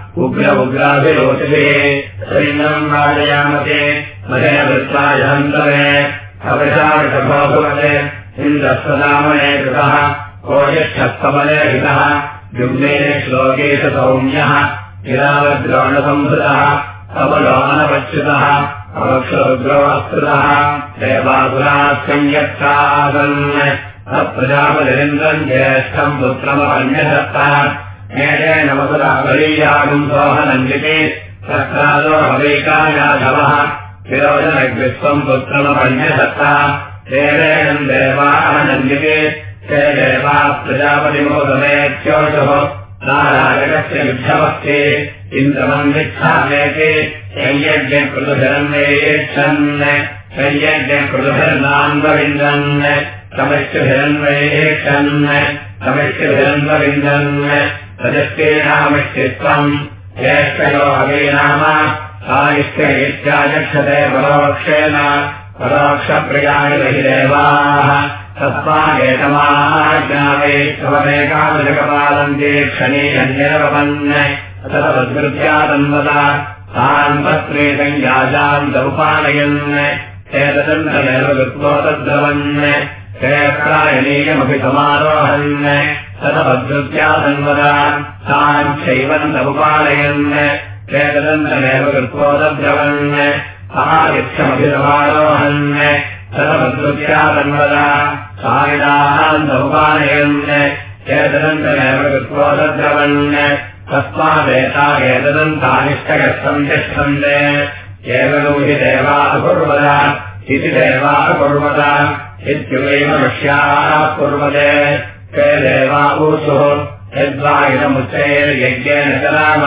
उग्र उग्राभिरोचिभिः सैन्यम् राजयामते। मदे वृत्तायहन्तवे अवृषाविषभोभवत् इन्द्रस्वदामने कृतः। कोयक्षस्तमले हितः। युग्ने श्लोके च सौम्यः। किरावद्रोणसंहृतः। अवलोनपच्युतः अवक्षरुद्रोऽस्कृतः देवासुराः संयत्तासन् अप्रजापतिरिन्द्रम् ज्येष्ठम् पुत्रमपन्यदत्तः एतेन वसुराबलीयागुम् सोहनन्दिते तत्रादो हवैकायाधवः विरोधनग्विश्वम् पुत्रमपन्यदत्तः एतेन देवानन्दिते ते देवाः प्रजापतिमोदमेत्योषः नारायणस्य युद्धमस्ति इन्द्रमन्विच्छामेति संयज्ञकृतुभिरन्वयेच्छन् संयज्ञकृतुभिर्नान्वविन्दन् तमिष्टभिरन्वयेच्छन् तमिष्टभिरन्वविन्दन् रजस्तेनामिष्टित्वम् ज्येष्ठयो हवे नाम। सायुष्ट इत्याचक्षते परोक्षेण। परोक्षप्रियाणि बहि देवाः तस्मादेतमाज्ञावेष्वमेकादशकपालन्ते क्षणीयन्यरवपन् तदवद्वृत्यादन्वत तान् पत्रे सञ्जाताम् दौपालयन् एतदन्तमेव कृत्वा तद्रवन् तेऽत्रायणीयमपि समारोहन् तदवद्वृत्यादन्वत तान् चैवन्तमुपालयन् चेतदन्तमेव कृत्वोदद्रवन् आयुक्षमभिरमारोहन् सर्वदृत्यातन्वदा सायुधान्तमुपानयन् चेतदन्तमेव कृत्वोदद्रवन् तस्मादेता एतदन्तानिष्टगच्छम् तिष्ठन्ते केवलो हि देवाः कुर्वद इति देवाः कुर्वत इत्युवैव मनुष्याः कुर्वते ते देवाऊषुः यद्वायुधमुच्चैर्यज्ञेन चलाम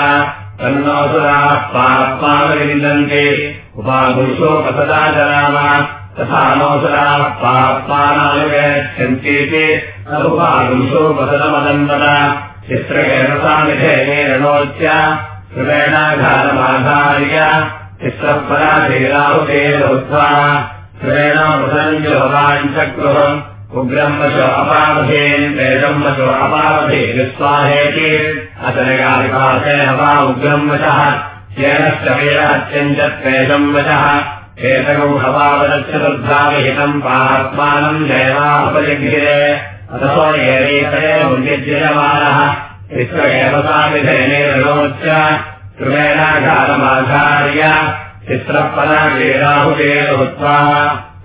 तन्नोऽसुराः पाप्मानविन्दन्ति उपागुंसोपसदा चलाम तथा नोऽसुराः पाप्मानानुगच्छन्तीति उपागुंसोपसदमदन्वद चित्रकेरसामिधेनेरणोच्य कृपेणाघातमाधार्य चित्रपराधीराहुतेरुत्वा कृपेणामृतञ्जभवाञ्चक्रुहम् उग्रम् वशो अपावधेन् तेजम् वशो अपावधे विस्वाहेति अतनगादिपासे हवा उग्रम् वशः। येनश्च वेदहत्यम् च त्वेषम् वशः एतकौ हवावदच्चतुर्धाविहितम् पात्मानम् जयवापजग्रे अथो येरीतये मुद्यजयमानः विश्व एव सामिधेनेरणोच्च कृमेणाघातमाधार्य चित्रपराहुतेरुत्वा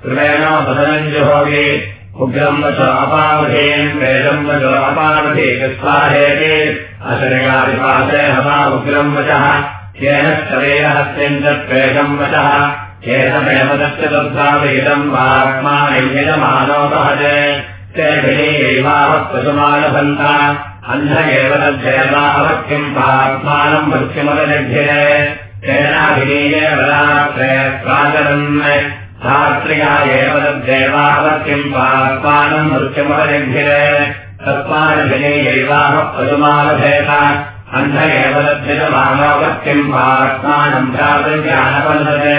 कृमेणोपदनञ्जुहोगे उग्रम् वच अपावधेन् वेदम् वच अपावधे विस्वाहेति। अशनिगादिपासे हवा उग्रम् वचः। येन शरीरहस्यम् च त्वेषम् वचः। दश्चतुर्धावेदम् वात्मा यजमानोपहजे ते विनीयैवावत्पशुमानभन्त अन्ध एव तज्जयमावक्यम् पात्मानम् मृत्युमदलभ्ये तेनाभिनीय वरात्रे प्राचरन् धात्र्या एव तद्देवावत्यम् पात्मानम् मृत्युमलभ्ये तस्माभिनीयैवाह पशुमालभेत अन्ध एव तद्धिजमानोवत्यम् पात्मानम् भ्रातृज्ञानपन्धते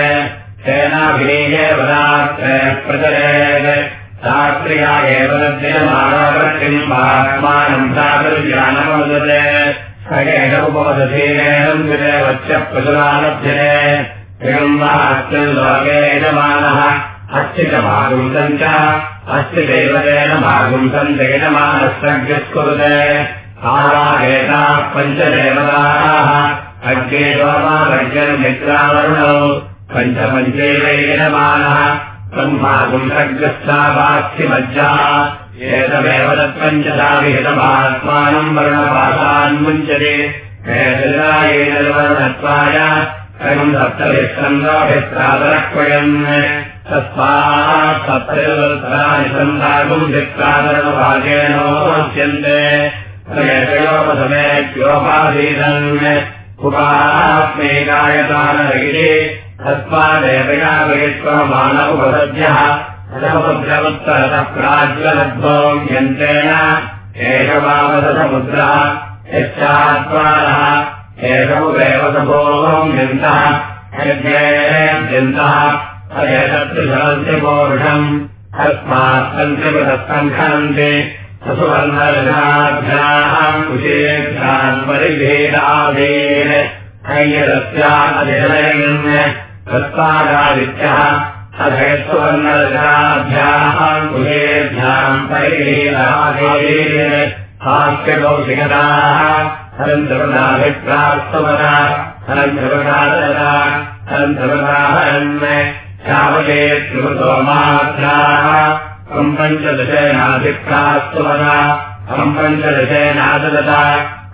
तेनाभिनीय वरात्रे प्रचरेत्। धात्र्या एव भ्रातृज्ञानपन्धते खगेन उपवदधीनेन वच्च प्रचुरालभ्यते यजमानः अस्य च भागुंसम् च। अस्य देवतेन भागुंसम् जयजमानस्सर्गस्कुरुते आवाहेताः पञ्चदेवताः। अग्ने सोमावर्गन्मित्रावरुणौ पञ्चपञ्चैव यजमानः भागुंसर्गस्तावास्यमज्जा एतमेव तत्पञ्चदाविहितमात्मानम् वर्णपाशान्मुञ्चते। वर्णत्वाय अयम् सप्तराणि सन्दागुम् भित्रादरणभागेनोच्यन्ते प्रयतयोपसमेत्योपाधीनन् उपात्मेकायतानरगिरे तस्मादेवया वयत्वमानवसद्यः समुद्रमुत्तरतः प्राज्वलद्भोम् यन्त्रेण एकवावसमुद्रः यश्चात्मानः एकमुदेव सभोम् यन्तः यज्ञेभ्यन्तः अयशत्रुशलस्य पौरुषम् तस्मात् सन्त्रिपदस्सङ्खनन्ति ससुवर्णरथाभ्याम् कुशेभ्याम् परिभेदाधीन कैयदस्याधिलयन् तस्मादादित्यः अधयस्वर्णरथाभ्याम् कुशेभ्याम् परिभेदाधीन हास्यकौशिकताः हरन्तवदाभिप्रास्तवदा हरन्तवदाददा हरन्तवदाहरन् श्रावके त्रिवतो मात्राः। हम् पञ्चदशेनाभिप्रास्तवदा हम् पञ्चदशेनाददता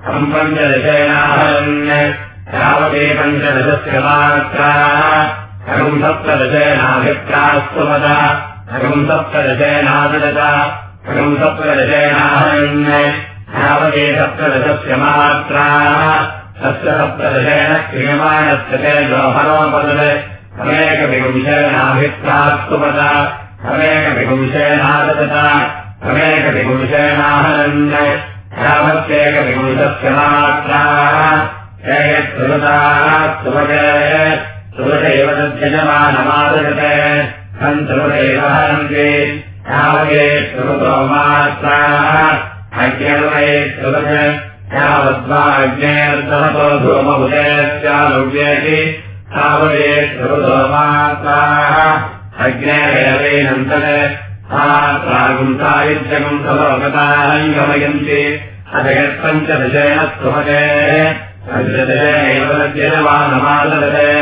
हम् पञ्चदशेनाहरन् श्रावके पञ्चदशस्य मात्राः। हरम् सप्तदशेनाभिप्रास्तवदा हरम् सप्तदशेनाददता हरम् सप्तदशेनाहरन् यावते सप्तदशस्य मात्राः। तस्य सप्तदशेन क्रियमाणस्य ते लोहनोपदत् हमेकविपुंशेनाभिप्रास्तुपदा हमेकविपुंशेनादता हमेकविपुंशेनाहरन् यावत्येकविपुंशस्य मात्राः। एकत्रुतास्तुपते त्रुवदैव तद्यजमानमादते सन्तुवदैव हरन्ति। यावते त्रुतो मात्राः अज्ञे यावद्वा अज्ञेर्दहतो धूमभुजेत्यालव्येति तावदे ध्रुवमात्राः अग्नेरेवैनन्तरे प्रागुम् सायुज्यगम् सलोकताम् गमयन्ति अजयत्पञ्चदशेन स्तुमते पञ्चदशेनैव लज्जनमानमाददते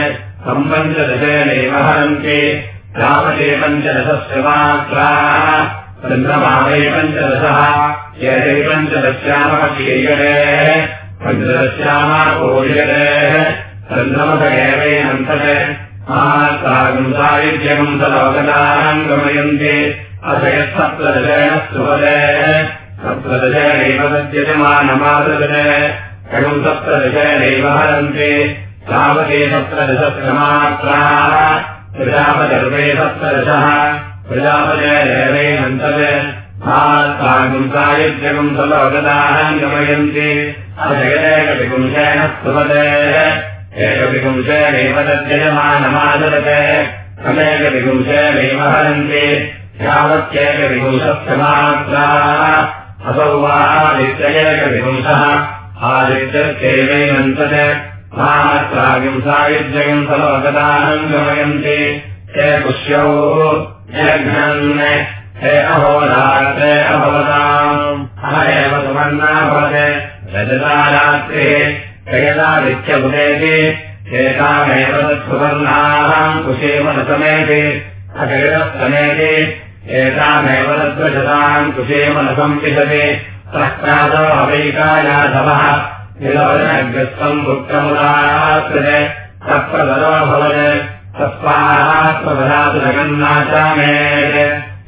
सम्पञ्चदशेनैव हरन्ति पञ्चदशस्य मात्राः चन्द्रमावै पञ्चदशः पञ्चदश्यामपीयते पञ्चदश्यामा कोयते चन्द्रमस एवैनन्तते मात्रागम् सायुज्यगम् सलोकदानम् गमयन्ति अशयत्सप्तदशेन स्तुवते सप्तदशेनैव सज्जमानमाददते कगम् सप्तदशेनैव हरन्ति तावते सप्तदशक्रमात्राः प्रजापतिर्वे सप्तदशः। प्रजापतेरेवैनन्तते मात्रागम् सायुज्यगम् सलोकदानम् गमयन्ति। अशयदेकविपुंशेन स्तुवते एकविपुंशेनैव तद्यजमानमादरते अनेकविपुंशेनैव हरन्ति यावत्येकविपुंशस्य मात्राः असौ वा आदित्यैकविपुंशः आदित्यत्यैवैनन्तते मात्रागिम् सायुज्यगम् सलोकदानम् गमयन्ति। हे पुष्यौ हे अहोरात्रे अभवताम्। अह एव सुवर्णा भवते। रजता रात्रिः। यदादित्यभुतेति एतामेव तत्सुवर्णाः। कुशेमनसमेति अजगदस्तमेति। एतामेव तद्वशताम् कुशेमनसम् विशति तत्प्रादो अवैकायाधवः निलवनग्रस्तम् भुक्तमुदाकृते तत्प्रदरोऽभवत् तस्मात्मदधातु जगन्नाचामेत्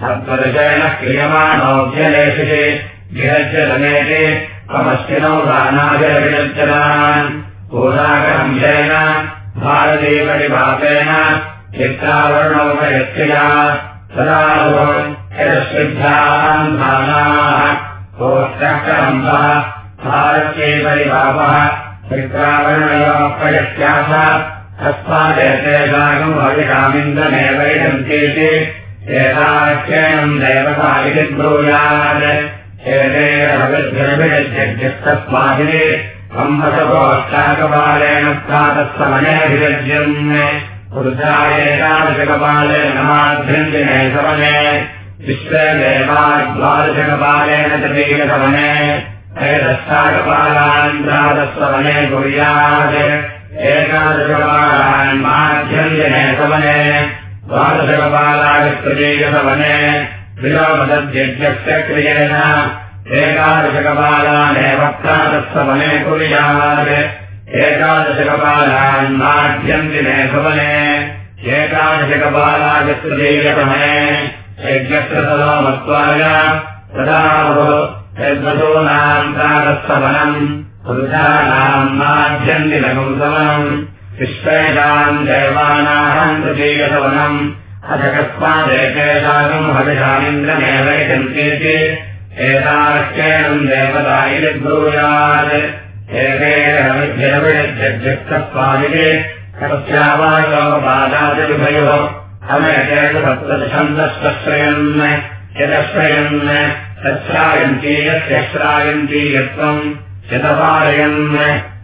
सप्तदशेन क्रियमाणोऽभ्यलेषिषि गिरज्जलमेति कमश्चिनौ दानाजलविरज्जलान् पूरागम्भेन भारतीपरिभापेन चित्रावर्णोपयत्रिया सदा यदश्रिभ्याम् धानाः कोष्टकम्बः भारत्यै परिभावः चित्रावर्णयोपयत्यास तस्मादेतेषागम् हविषामिन्दमेव एताख्येनम् देवता इति ब्रूयात् एते हविर्भिर्भिरज्यस्तस्माभिः ब्रह्मसभोष्टाकपालेन प्रातःसमनेऽभिरज्यन् पुरुषायेकादशकपालेन माध्यन्दिने समने विश्वे देवाद्वादशकपालेन तृतीयसमने एतष्टाकपालान् प्रातःसमने कुर्यात् एकादशकपालान् माध्यन्दिने समने द्वादशकपालागस्तृतीयसमने विलोमदद्यज्ञस्य क्रियेण। एकादशकपालानेव प्रातःसमने कुर्यात्। एकादशकपालान् माध्यन्दिने सवने। एकादशकपालागस्तृतीयसमने यज्ञस्य सलोमत्वाय तदा यद्वसूनाम् प्रातःसवनम्। पुरुषाणाम् माध्यन्दिनकम् सवनम् विश्वेषाम् देवानाम् तृतीयसवनम् अथ कस्मादेकेषाकम् हविषामिन्द्रमेव यजन्तीति। एताश्चेनम् देवता इति ब्रूयात् तस्यावायोपादादिभयोः अमेकेषु सप्तदशन्दश्रयन् यदश्रयन्। तच्छ्रायन्ती यस्य श्रायन्ती यत्त्वम्। यतपालयन्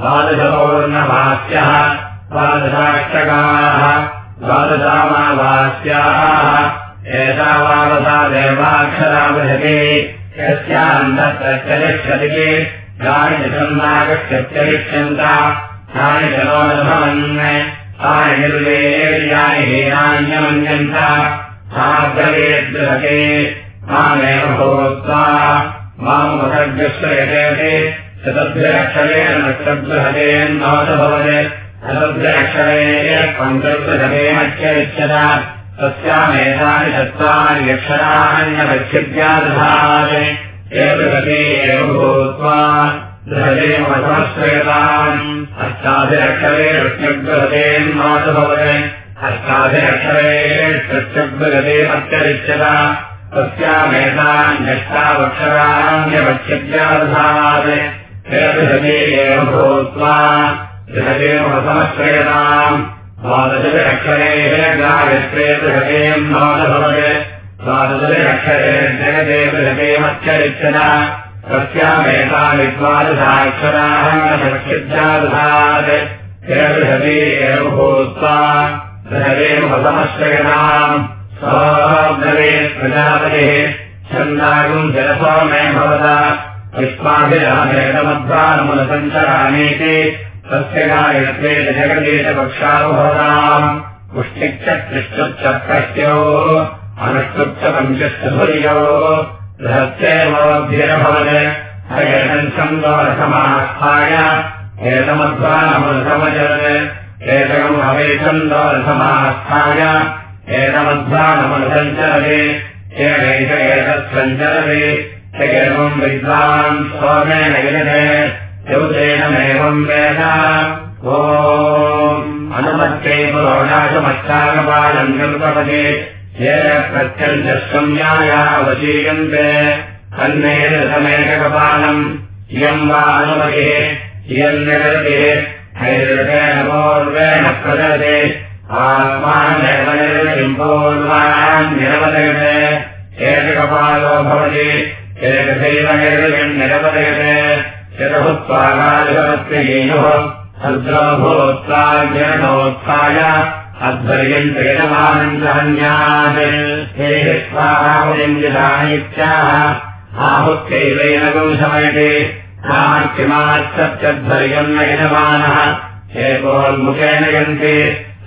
द्वादशपौर्णभास्यः द्वादशाष्टकाः द्वादशामावास्याः। एतावादशा देवाक्षरापृशति यस्याम् तत्सत्यतिष्ठति यानि निषन्नागत्यत्यरिष्यन्त तानि जनोदभवन् तानि निर्वेर्यानि हीनान्यमन्यन्त साग्रवेद्रहते मामेव भूत्वा मामुपसर्गश्रयते शतभ्यक्षरेण नक्षबृहतेन्नोत भवते शतभ्यक्षरे पञ्चबृहतेनच्चरिष्यत तस्यामेतानि चत्वारि अक्षराण्यवच्छिद्यादधात् एतदपि एव भूत्वा बृहदेमसमश्रयताम् अष्टाभिरक्षरे ऋष्ण्यबृहतेन्नोत भवते अष्टाभिरक्षरे षष्टबृहतेमत्यरिष्यत तस्यामेतान्यष्टावक्षराण्यवच्छिद्यादधात् एतदपि एव भूत्वा बृहदेमसमश्रयताम् द्वादशक्षरेः गायत्रे बृहतेम् नोत भवते द्वादशक्षरे जगते बृहतेमत्यरिच्छद तस्यामेतानि द्वादशाक्षराः बृहति एव भूत्वा बृहदेमसमश्रयताम् प्रजापतिः छन्दागुम् जलसो मे भवता। विस्माभिरहमेतमध्वानमुलसञ्चरामीति तस्य जगदेशपक्षारो भवताम् पुष्टिच्च त्रिष्टुच्च प्रष्ट्यो अनुष्टुच्च पञ्चश्च सूर्यो बृहत्येवोऽभ्यरभवत् हयनम् छन्दोरसमास्थाय। एतमध्वानमुलसमचरत् एतकम् हवेच्छन्दोरसमास्थाय एतमध्वानमुलसञ्चरते एतैष एतत् सञ्चरते एवम् विद्वान् सोमेन विदते यौतेनमेवम् वेद। ॐ अनुमत्ते पुरोणाशमश्चाकपालम् कल्पपते येन प्रत्यञ्जसंज्ञायावशीयन्ते अन्नेन समेकपालम् इयम् वा अनुमतिः इयम् निरतिः हैर्वेण पूर्वेण प्रदते निर्वतिम् पूर्वान् निरवदयते एककपालो भवति एकसैव निर्वतिम् निरवदयते शतभुत्वागादिपत्रियोः भद्रो भूत्वाज्ञोत्थाय अध्वर्यन्त्रेणमानन्दहन्यात् हे स्वाहावलिञ्जितानित्याः आहुत्यैवेन गुंशमयते। किमाच्चध्वर्यम् न यजमानः। हेतोन्मुखेन यन्ते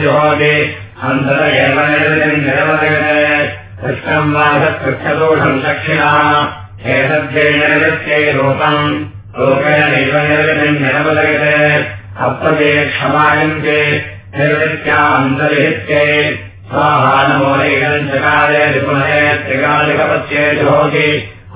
जुहोति अन्तर एव निर्वयन् निर्वदयते कृष्णम् वासकृष्णदोषम् दक्षिणा निर्वृत्यै रूपम्। रूपेणैव निर्वृतिम् निरवदयते अप्पदे क्षमायन्ते निर्वृत्यान्तर्हित्ये स्वाहानमूलैकम् चकारे त्रिपुनये त्रिकालिकपत्ये जुहोति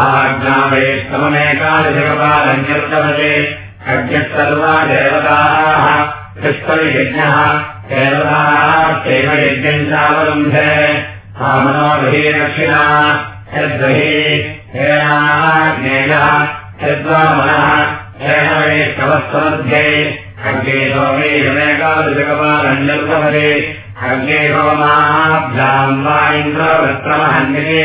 आज्ञावेस्तममेकादशकपालन्यर्तवते अद्यः सर्वा देवताः कृष्णवियज्ञः देवताश्चैव यज्ञम् चावलम्भे आमनोभिः दक्षिणा यद्वहि हेणाज्ञेयः यद्वामनः हेण वैष्णवस्वमध्ये अग्ने सोमे यमेकादशकपालन्यर्तवते अग्ने सोमाभ्याम् वा इन्द्रवृत्रमहन्यते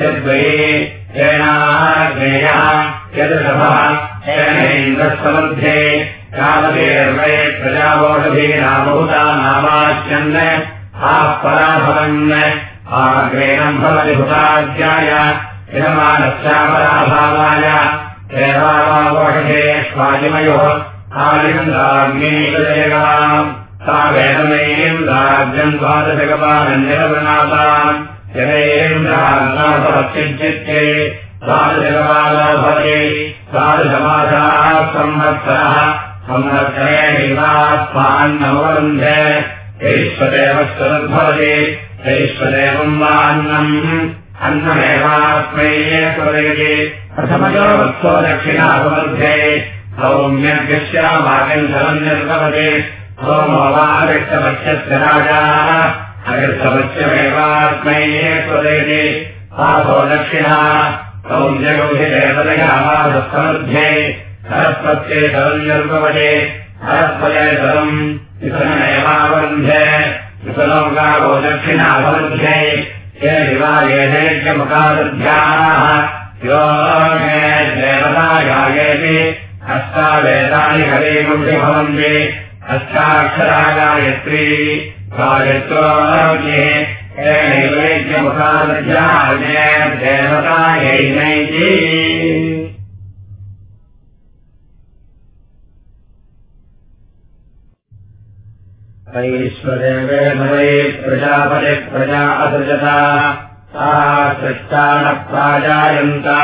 यद्वये येनाग्नेयः यदृषभः येनैन्द्रस्समध्ये कामदेर्वये प्रजावोषधीनामभूता नामाच्यन् आपराभवन् आग्रेणम् भवति भूताध्याय इदमानस्यापराभावाय देवावोषधे स्वाजिमयोः आलिन्द्राग्नेयम् सा वेदमयीम् राज्यम् द्वादशगपानन्यरवनाताम् जनेन्द्राचिच्ये द्वादशगपालो भवति द्वादशमासाः संवत्सरः। संवत्सरेणैवात्मान्नवरुन्धे ऐश्वदेव स्वरद्भवति ऐश्वदेवम् वा अन्नम्। अन्नमेवास्मै स्वदयति प्रथमयोवत्सो दक्षिणापमध्ये सौम्यग्यस्यामागम् धनम् निर्भवति अगच्छपक्षस्य राजाः अगच्छपक्षमेवास्मै स्वदयति पापो दक्षिणा सौम्यगौहिदेवदयावादसमध्ये सरस्वत्ये धनम् निर्भवति सरस्वते धनम् विसनमेवावरुन्धे विसनौकागो दक्षिणावरुन्धे ये विवाहेनैक्यमुखादध्याः यो मे देवता गायेति हस्तावेदानि हरेमुखि भवन्ति प्रजापति प्रजा असृजता सा सृष्टानप्राजायन्ता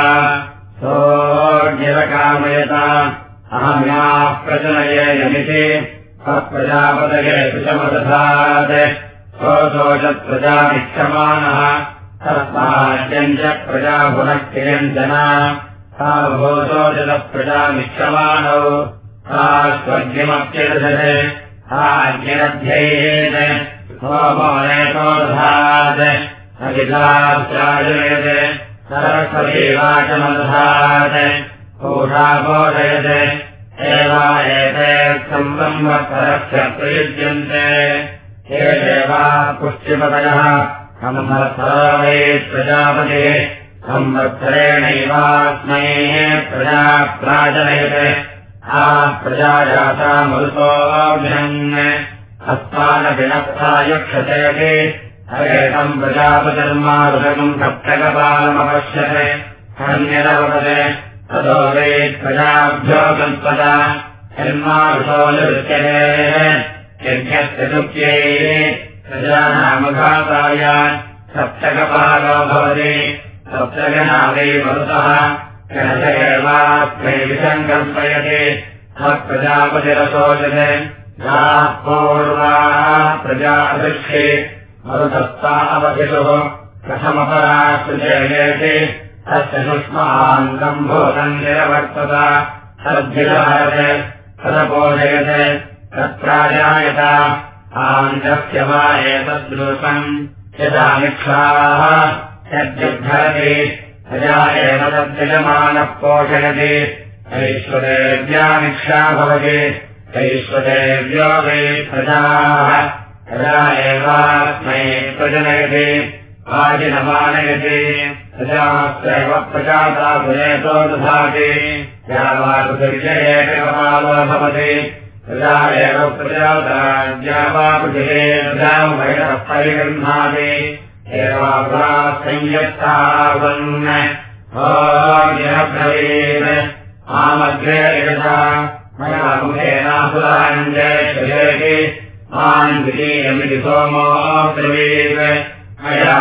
सोऽज्ञरकामयता अहम्याः प्रजनयेयमिति अप्रजापतये सुषमदधात् स्वशोचप्रजामिक्षमाणः तस्माद्यम् च प्रजा पुनः कियञ्जना सा भोशोचतप्रजामिक्षमाणौ सा स्वर्ग्यमप्यदधते आज्ञरध्ययेन होमोनेकोदधात् अगिधाश्राजयत् सरस्वतीवाचमदधात् पूषा बोधयत् एवा एते संवत्सरस्य प्रयुज्यन्ते। हे देवा पुष्टिपतयः संवत्सरे प्रजापतिः। प्रजा प्राजनयत् आ प्रजाजाता मरुतोऽभ्यन् हस्तानपिणस्थायुक्षते हरेतम् प्रजापतिर्मारुदकम् सप्तकपालमपश्यते हन्यरवपदे ततो वै कल्पदा हन्मारुतो निरुच्यते यज्ञस्य प्रजानामघाताय सप्तकपालो भवति। सप्तगना वै मरुतः कल्पयति पूर्वा प्रजादृक्षे मरुतस्तावशिषुः कथमपराश्रुचयति तस्य सुष्मान्तम् भूतम् निरवर्तत तद्भिलहरते तदपोषयते तत्राजायत आन्तस्य वा एतद्रूपम् यदा निक्षाः यद्युद्धरति प्रजा एव तद्यजमानः पोषयति ऐश्वरेव्यानिक्षा भवति ऐश्वरेव्यो वै प्रजाः। प्रजा एवास्मै प्रजनयति भवति प्रजा एव प्रजाता ज्यावापृथिवे प्रजामैरः परिगृह्णाति एवापुरा संयत्तावन् ओब्रवीन् मामग्रे यथा मया मुखेनासुराञ्जयति मान् द्वितीयमिति सोमो ब्रवीत् मया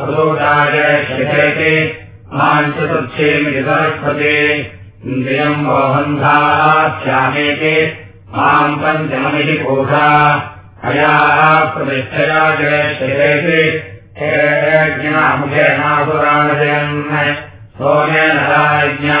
पुरोटाजयश्चेति मान् चतुर्थीमिति सरस्वती इन्द्रियम् मोहन्धास्यामेति माम् पञ्चममिति कोषा अयाः प्रतिष्ठया जयश्चेति ज्ञामुखेनासुराणजयन् सोमेन राज्ञा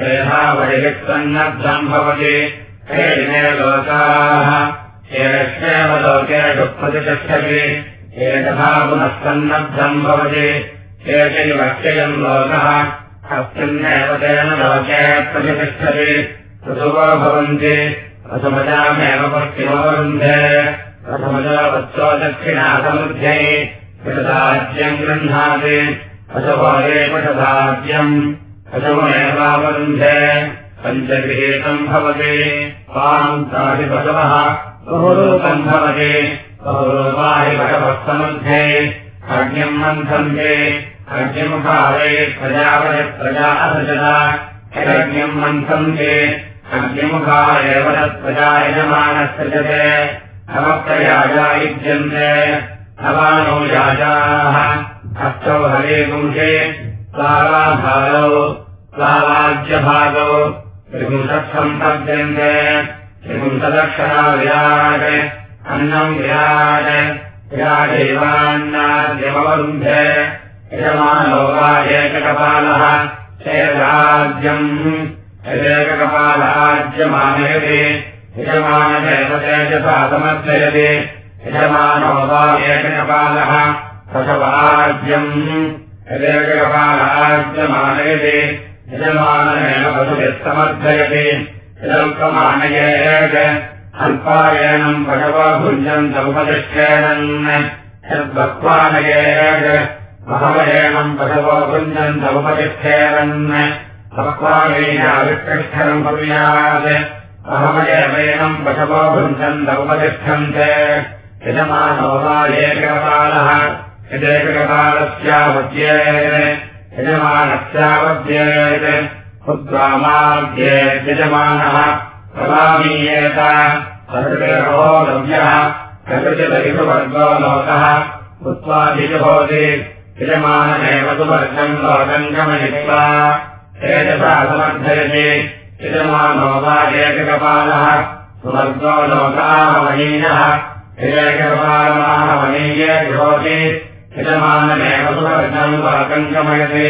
एधावरिसन्नद्धम् भवति। दिने लोकाः। एष्वेव लोकेषु प्रतिष्ठति एतथा पुनः सन्नद्धम् भवति। एतैवक्षयम् लोकः। अस्मिन्नेव तेन लोके प्रतिष्ठति। ऋतुवो भवन्ति। वत्सो दक्षिणासमुध्ये पशदाज्यम् गृह्णाति। पशवोरे पशदाज्यम् पशवमेवावरुन्धे पञ्चगृहीतम् भवति। पान्तादिपशवः बहुरूपम् भवति। बहुरूपाहि पशवः समुध्ये अग्निम् मन्थन्ते। अग्निमुखारे प्रजापय प्रजा असृजता यदग्निम् मन्थन्ते। तत्प्रजा यजमानसृजते नवप्रयाजा युज्यन्ते नवानो याजाः। हस्तौ हरे प्लावाभागौ प्लावाज्यभागौ त्रिपुंसत्सम्पद्यन्ते त्रिपुंसदक्षरा विराट् अन्नम् विराट् विराटैवान्नाद्यमवरुन्धे यजमानो वा एककपालः पशवाज्यम् यदेककपालाज्यमानयति यजमानमेव पशुभिः समर्थयति यदल्पमानयेत् अल्पायनम् पशवो भुञ्जन्तमुपतिष्ठेनन् यद्भक्वानयेत् महवयेनम् पशवो भक्वानेनाविष्टिष्ठनम् कुर्यात् अहमयवेनम् पशवो भुञ्जन्तमुपतिष्ठन्ते यजमानो वा एकपालः यदेकपालस्यावद्येत् यजमानस्यावद्येत् पुत्रामाद्येत् यजमानः प्रवामीयेत प्रकृतिरो लव्यः प्रकृतिवर्गो लोकः भूत्वाधिजभवति यजमानमेव सुवर्गम् लोकम् गमयित्वा तेजसा समर्थयति यजमानो वा एककपालः सुवर्गो लोकामनीयः एककपालमाहमनीये भवति यजमानमेव सुवर्गम् लोकम् गमयति।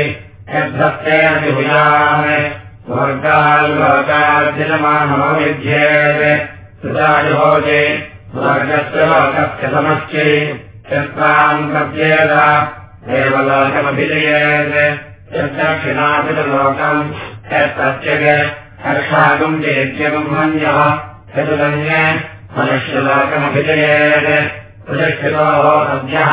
यद्धत्तेन भुजान् स्वर्गाल्लोकार्जनमानमविध्येत् सुजायुभोजे स्वर्गस्य लोकस्य समश्चे यत्राम् कप्येत देवलोकमभिजयेत्। यद्दक्षिणापितलोकम् यत्तत्यज हर्षागम् चेत्यगम् मन्यः। यदुलन्य मनुष्यलोकमभिजयेत्। प्रतिष्ठितोः सद्यः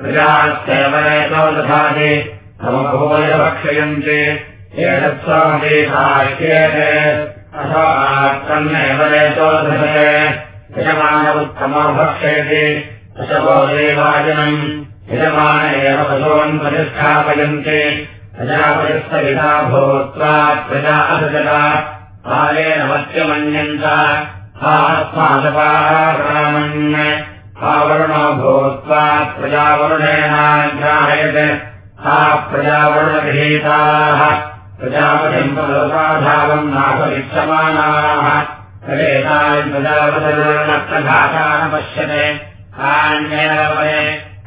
प्रजास्येवरेतो दधाति समभूय भक्षयन्ति एतत्स्वादेशाश्येते अथो आत्तन्नेव रेतो दधते यजमानवुत्तमो भक्षयति। पशवो देवाजनम्। यजमान एव पशून् प्रतिष्ठापयन्ति। प्रजापतिस्तविधा भूत्वा प्रजा असजता कालेन मत्यमन्यन्त आत्मादपारामन् आवरुणो भूत्वा प्रजावरुणेनाग्राहयत् हा प्रजावरुणगृहीताः। प्रजापतिम्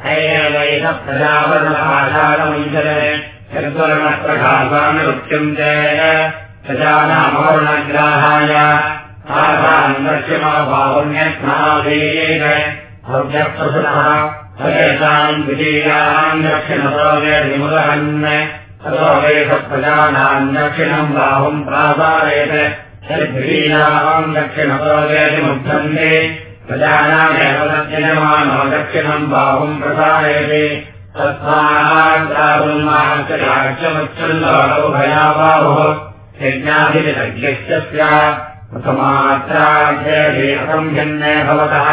हैवैः प्रजावरणभाषानमुञ्चते यद्वर्णप्रभाषान् उच्यन्ते प्रजानामवर्णग्राहाय। दक्षिणबाहुण्यस्नाधीन द्वितीयाम् दक्षिणसोवेदिमुदहन् ततो वेदप्रजानाम् दक्षिणम् बाहुम् प्रासारयत् द्वितीयाम् दक्षिणसोवेदिमुद्धन्ते प्रजानामेव तद्यजमानो दक्षिणम् बाहुम् प्रसारयति स्यात्। प्रथमात्राध्ययम् भिन्ने भवतः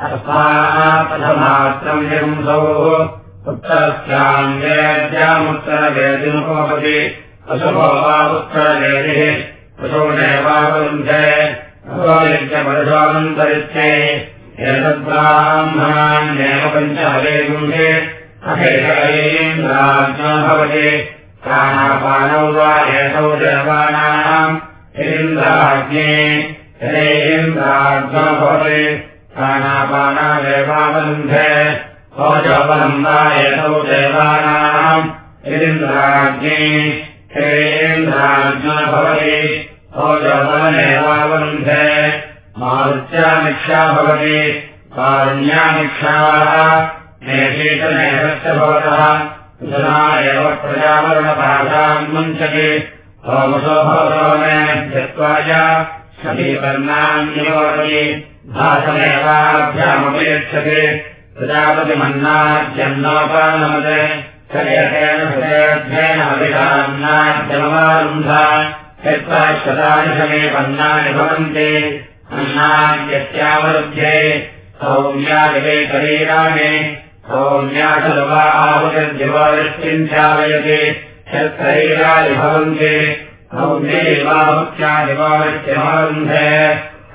प्रथमात्रम् हिंसौः उत्तरस्याम् वेद्यामुत्तरवेदिमुपपति पशुभो वा उत्तरवेदिः पशूनेवावरुन्धे यज्ञपरुषोऽनन्तरित्ये एतद्ब्राह्मणान्येव पञ्चहवेगुन्धे अहेन्द्राज्ञो भवति प्राणापानौ वा एतौ देवानाम् हिन्द्राज्ञे हेन्द्राज्ञो भवति प्राणापानादेवावरुन्धे भोजोपलम् वा एतौ देवानाम् हिन्द्राज्ञे हेन्द्राज्ञो भवति भोजोपलमेवावरुन्धे मारुत्यामिक्षा भवति कारुण्यामिक्षाः नेशीतनेहस्य भवतः। एव प्रजावरणपाठान् मुञ्चति होमसो भवतो मे त्यक्त्वाय समीकर्णान्योति प्रजापतिमन्नाद्यन्नोपानमते शरीरेण हृदयध्ययनमभिधान्नाद्यमवारुन्धा यत्त्वा शतानि समीपन्नानि भवन्ति। अन्नाद्यस्यावरुध्ये सौम्यादिवे शरीराणि। आहुतिर्दिवृष्टिम् ध्यापयति शरीराणि भवन्ति। काले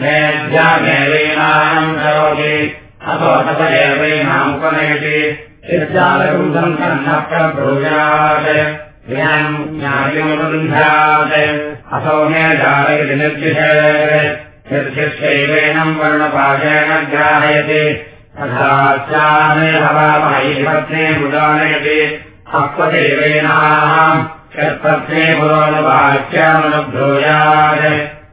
मेध्यामेवेनाम् करोति। अथो तदेवैनामुपनयति चिर्जालकम् सन्तन्नब्रूयात् ज्ञानमुन्ध्यात् असौ मे जालयति निर्दिशेत् यद्यस्यैवेनम् वर्णपाशेन ग्राहयति। तथास्यामे हवामहैपत्ने मुदानयति अपदेवेनाम् षट्पत्ने पुरोणवाक्यामनुभ्रूयात्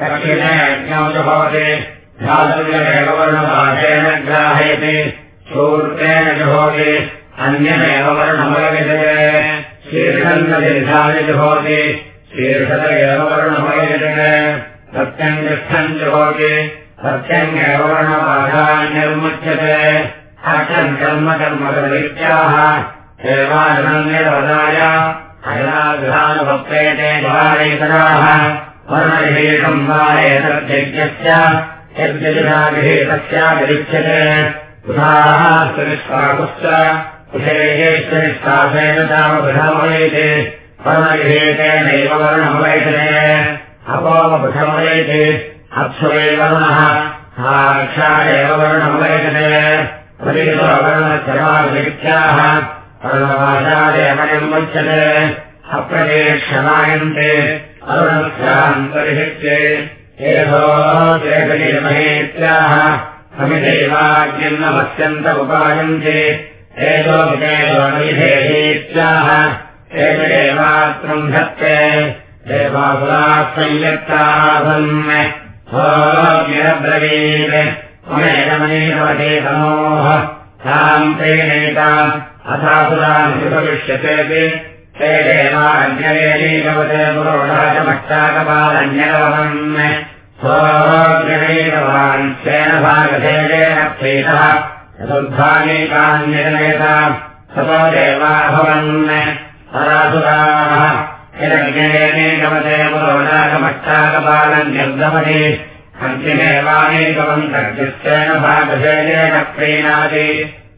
दक्षिणे यज्ञौ च भवति जुहोति। शीर्षत एव वर्णमयविदये सत्यम् तिष्ठम् जुहोति। सत्यङ्गेव वर्णपाठान्यर्मुच्यते हर्षम् कर्म कर्मकरीत्याः सेवाजनन्यवदाय हयनागृहानुभक्तेते द्वारेतराः वर्णविशेषम् वा एतद्यज्ञस्य यद्यजुषाविशेषस्याभिरुच्यते पुधाः सुनिष्काकुश्च कुशेश्वनिष्कासेन तामबृहमयेते वर्णविशेषेणैव वर्णमवैतने अपोमबृहमयेते अप्सुवे वर्णः साक्षा एव वर्णमवैतने वर्णश्रवादित्याः अरुणवाचार्यमयमुच्यते अप्रदेक्षमायन्ते अरुणस्यान्तरिहित्ये एतोमहेत्याः समिदेवाज्ञन्नमत्यन्त उपायन्ते एतोमितेत्याः एकदेवात्रम् धत्ते। देवासुराः संयत्तासन् ब्रवीमेकमनीभवते तमोः। ताम् तेनेका अथासुरानुपविष्यते स्वेन भागधेयेन प्रीतः। सतो देवाभवन् परासुराः यदज्ञलेलीभवते पुरोढाचमष्टाकपालन्यर्गमति अन्तिमेवानेकवन्तर्जिस्तेन भागधेयेन प्रीणाति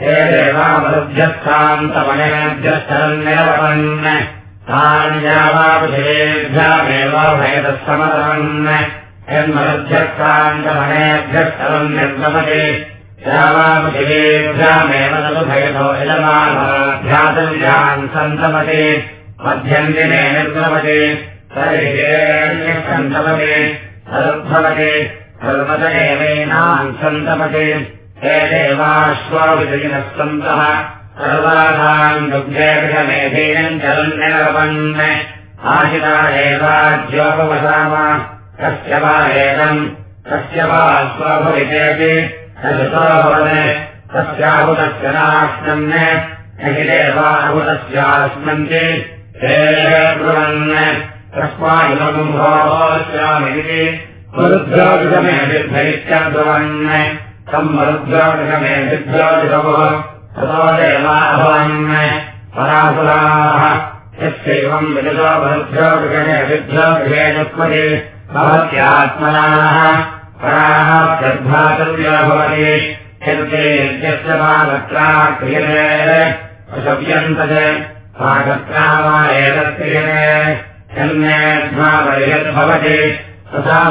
ते देवामरुभ्यस्थान्तमनेभ्यस्तरन्निरवन् तान्यावापृथिवेभ्यामेवाभयतस्समतमन् यन्मरुभ्यस्थान्तमनेभ्यस्तरम् निर्गमते सन्तमते मध्यन्दिने निर्गमते। सर्वत एवेनान् सन्तमते हे देवाश्वाविजयिनः सन्तः सर्वासाम् आशिता एवाज्योपवसाम कस्य वा एतम् कस्य वा भवत्। तस्याहुतस्य नाश्नन् न हि देवाहुतस्यास्मन्ति। हे ब्रुवन् तस्मायुगुम्भोश्यामिति मरुद्राजुगमे विद्धरित्यब्रुवन् विदतो मरुद्राजुगमे विद्राजुगेनुत्मति भवत्यात्मनाः। पराः श्रद्धातव्या भवति यस्य मागत्रा क्रियते। असव्यन्तज मागत्रा वा परियद्भवति तथा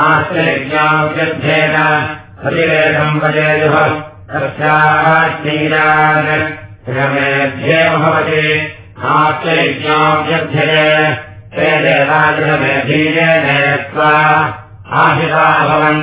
आश्रयज्ञाव्यध्येन प्रतिवेदम् वजेयुः तस्यास्मीनात् गृहमेध्येव भवति आश्रयज्ञाव्यध्यये ते देवागृहमेधीयेन त्वा आशिता भवन्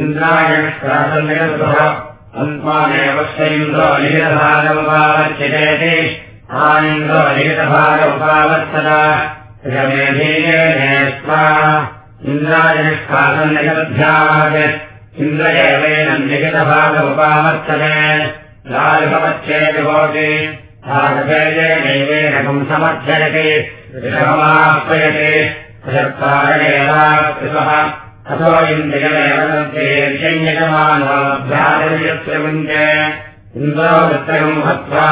इन्द्रायणः अन्त्वामेव इन्द्रो लिखितभागमुपावर्च्यते आनिन्द्रो लिखितभागमुपावर्तत। गृहमेधीयेन त्वा इन्द्रायनिष्कासन्निगभ्यात् इन्द्र एवेन लिखितभागमुपावर्तते लालभवच्छेति भवति ऋषभमाह्वयति अथो इन्द्रियमेवयजमानोऽभ्यादयस्य मुञ्चे इन्द्रो वृत्तकम् हत्वा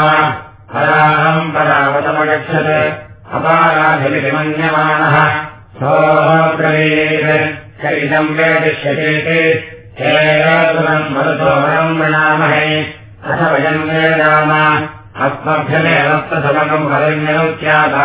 पराहम् परावतमगच्छत् अपाराधिमन्यमानः सोऽब्रवीम् वेदिष्यते मरुतोरम् वृणामहे अथ वयम् वेदाम अस्मभ्यमेव प्रथमकम् वरण्यौत्याता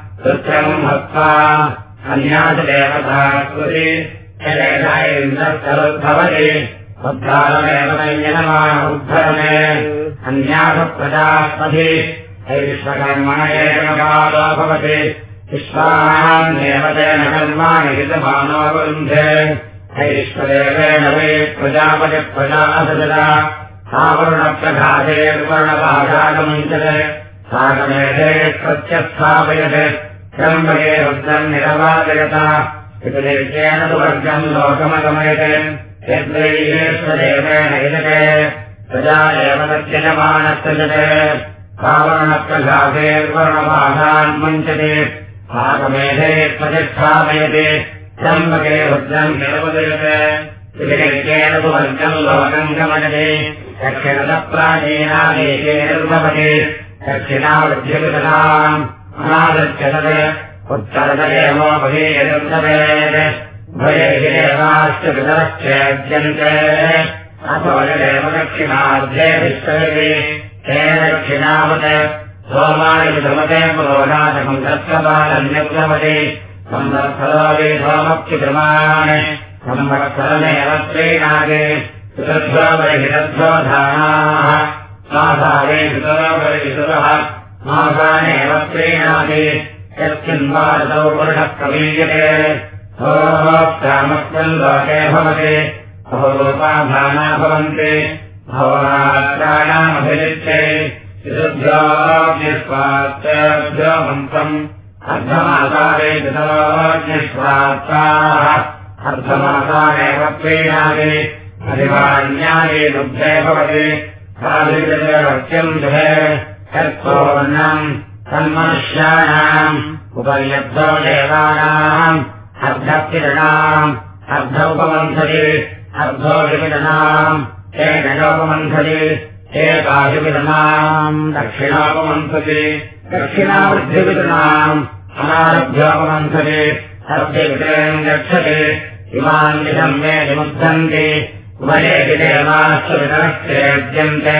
वृत्रम् हत्वा उद्धारमेव तञ्जनमान उद्धरणे अन्यासप्रजास्पति विश्वकर्मण विश्वानाम् देवतेन कर्माणि हितमानोपरुन्धे हैश्वरेवेण वै प्रजापतिप्रजा असजला आवरणप्रघाते वर्णपाशागमुञ्चते सागमेधे प्रत्यस्थापयते निरवादयता प्रजा एव तत्यजमानस्तजते आवरणप्रघाते वर्णपाशान् मुञ्चते। भागमेधे प्रतिष्ठापयते। त्र्यम्बके रुद्रम् निरवदयते। पितुर्येण तु वर्गम् लोकम् गमयते। दक्षिणतप्राचीनादेशेर्भवति दक्षिणावृद्धिकृतनाम् अनादृच्छते उत्तरतरेवोपधीयदुर्भवेत् भयेवाश्च पितरश्चेद्यन्ते अथवयदेव दक्षिणार्धे विश्वते तेन दक्षिणावत् सोमानि विधमते पुरोगाशकम् दत्तपालन्यप्लवति संवत्सरोपि सोमप्युक्रमाणि संवत्सरमेव प्रीणागे सुरध्वपरिहितध्वधानाः मासावे सुतरोपरिहितुरः मासानेव प्रीणाति यस्मिन्वादौ पुरुषः प्रमीयते भोक्तामस्मिन् लोके भवति बहुरूपाधाना भवन्ति। मन्त्रम्। अर्धमासारे पितरोऽग्निस्वात्ताः अर्धमासानेव दुग्धे भवति यत्सोवर्णम् तन्मनुष्याणाम् उपयब्धो देवानाम् अर्धकिरणाम् अर्ध उपमन्थति अर्धो विकिरणाम् एकोपमन्थति एकाभिकिरणाम् दक्षिणोपमन्थति दक्षिणावृद्धिविकिरणाम् अनारभ्योपमन्थति अर्ध्यविक्रयम् गच्छति इमान् विधम् मे विमुद्धन्ति उभयेति देवाश्च वितरश्चेद्यन्ते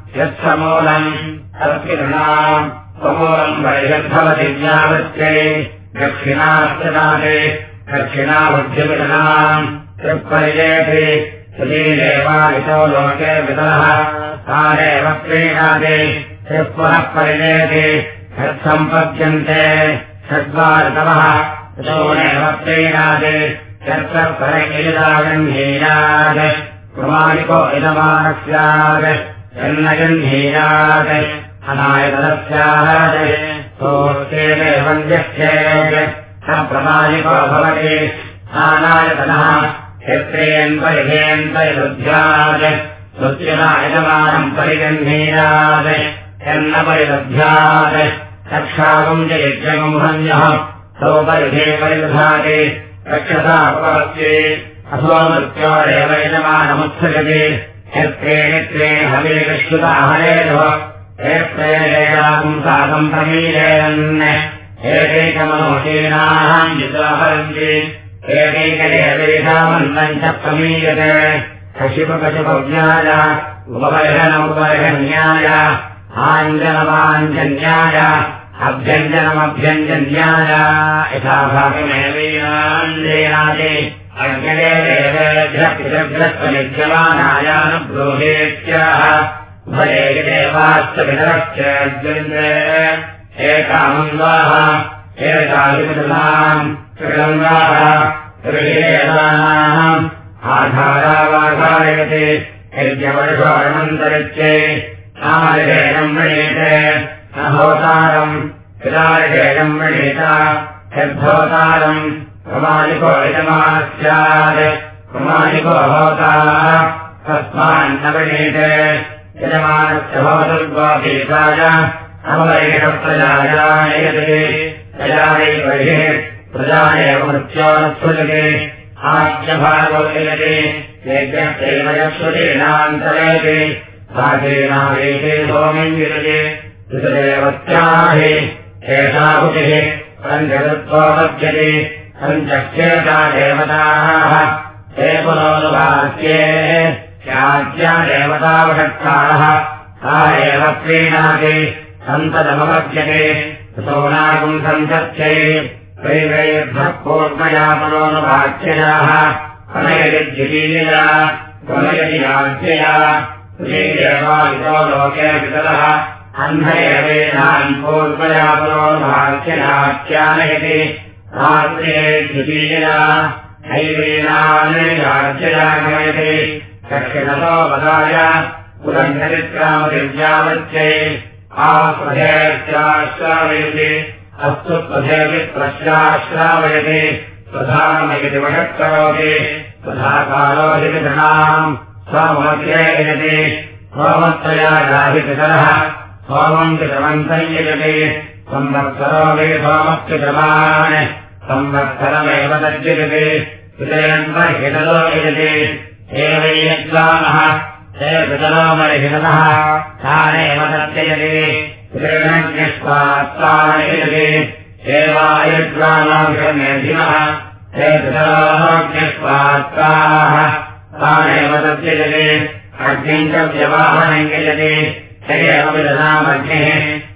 यत्समूलम् तत्किरणाम् समूलम् वैषद्भवति व्यावृत्यै दक्षिणास्यदाते दक्षिणावृद्धिविदनाम् तृप्पर्येति श्रीदेवायितो लोके विदलः तारेव क्रीडाति तृप्पुनः परिजेति यत्सम्पद्यन्ते षड्वारितवः यतोनेव क्रीडाति यत्र परकिलिदागन्धीयात् प्रमाणिको इदमानस्यात् यन्नगन्धीयात् अनायतनस्यात् सोऽस्तेदेवन्यश्चेत् स प्रमाणिको भवति अनायतनः क्षेत्रेन् परिहेन्तरिदध्यात् सुत्यनायजमानम् परिगन्धीयात् यन्न परिदध्यात् रक्षागम् च यज्ञगम् हन्यः सौ परिधे परिदधाति रक्षसापवत्ये अथो मृत्योरेव यजमानमुत्सजति एप्रेयाम् साकम् प्रमीलयन्। एकैकमनोहीनाम् युताहरन्ति एकैकदेवेषामन्नम् च प्रमीयते। कशिपकशिपज्ञाय उपवर्षणमुपवर्षण्याय आञ्जनवाञ्जन्याय अभ्यञ्जनमभ्यञ्जन्याय। यथा अग्निन्द्रे एकामन्वाः एकालिपितृणाम् त्रिगङ्गाः त्रिवेदानाम् आधारावाधारयते। यज्ञवर्षाणमन्तरिक्षे नामलिकेयम् वृणीते न भोतारम् पितालिकेयम् वृणीत यद्भोतारम् प्रमाणिको यजमानः स्यात् प्रमाणिको भवता। तस्मान्न यजमानस्य यज्ञश्चैवयश्रुतीनान्तरेति साधेनावेते सोमिम् विरजे। ऋतदेवत्याहि एषा हुतिः। पञ्चदत्त्वोपद्यते पञ्चक्षेता देवताः हे पुनोनुभास्ये त्याज्या देवतावषत्कारः सा एव प्रीणाति सन्तदमपद्यते सोनागुम् सन्तत्यै वैवैर्भक्पूर्णयापनोनुभाष्ययाः अनयदिद्वितीयया त्वमयति याज्यया श्रीदेवादितो लोके वितरः अह्न एवेनान् पूर्वयापनोनुभाष्ययाख्यानयति रात्रे द्वितीयया हैवेनान् याज्यया गमयति दक्षिणतो वदाय पुरन्दरित्रामदिव्यावच्यै आस्वधेत्याश्रावयति अस्तु त्वधेति प्रश्राश्रावयति प्रधानमयति वषत्करोति तथा कालोऽधिपितृणाम् स्वमग्रेयति सोमत्रया याधिपितरः सोमम् पितरमन्तम् यजति संवत्सरो वै यज्ञानः हे पितरो मरिहितः तानेव तत्यजति पितृणज्ञस्वात्तानयजति एवायज्ञानाभिषमेधिनः। हे तत्यजति अग्निम् च व्यवाहनम् यजति। हे विदनामग्निः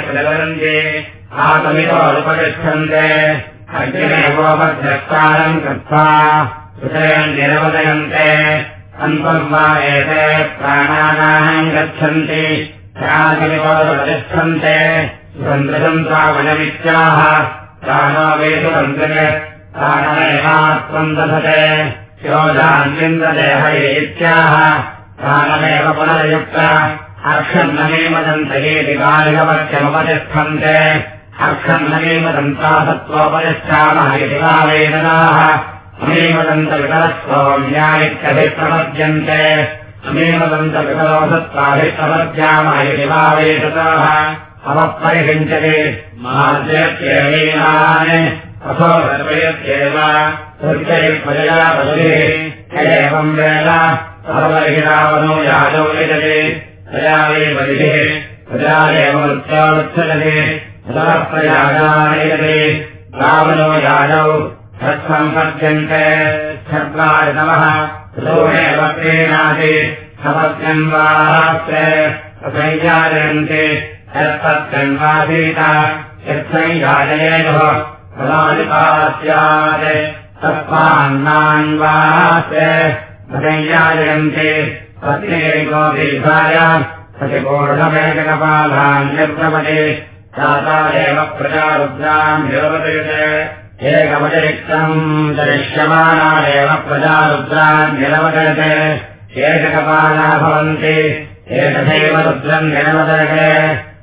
प्रदवन्ति आतमितोपतिष्ठन्ते अग्निमेवोपद्रष्टारम् कृत्वा हृदयम् निरवदयन्ते। अन्तम् वा एते प्राणानाहम् गच्छन्ति। प्रातिमितोपतिष्ठन्ते सुगन्धसन्त्वावनमित्याह प्राणो वेषु तन्त्रे प्राणमेवात्मम् दधते योजान्विन्ददेह इत्याह प्राणमेव पुनरयुक्त अर्षन्नमेमदन्तयेति कालिकवत्यमुपतिष्ठन्ते अर्षन्नमेमदन्तासत्त्वोपतिष्ठामः इति वा वेदनाः अमेमदन्तवितरस्त्वम्यायित्यभिप्रपद्यन्ते अमेमदन्तवितरो सत्त्वाभिप्रपद्यामः इति वा वेदनाः अवपरिषिञ्चते मार्जयत्येवीनान् अथो सर्वयत्येव सत्यैर्पजया पशुभिः एवम् वेद सर्वहिरावनो यादौ यजते तया वै बलिभिः प्रजा एव मृत्योत्सजते ततः प्रजागायते रावणो यादौ छद्वारितमः सोमेव प्रीणाति सपद्यन्वास्ते यत्सञ्जायेयुः प्रदानिपा स्यात् तस्मान्नान्वास्ते तथैजायन्ते प्रत्येको निर्गमते दाता एव प्रजारुद्राम् निरवदयते एकमतिरिक्तम् दरिष्यमाणादेव प्रजारुद्रान् निरवदयते एककपाला भवन्ति एतथैव रुद्रम् निरवदयते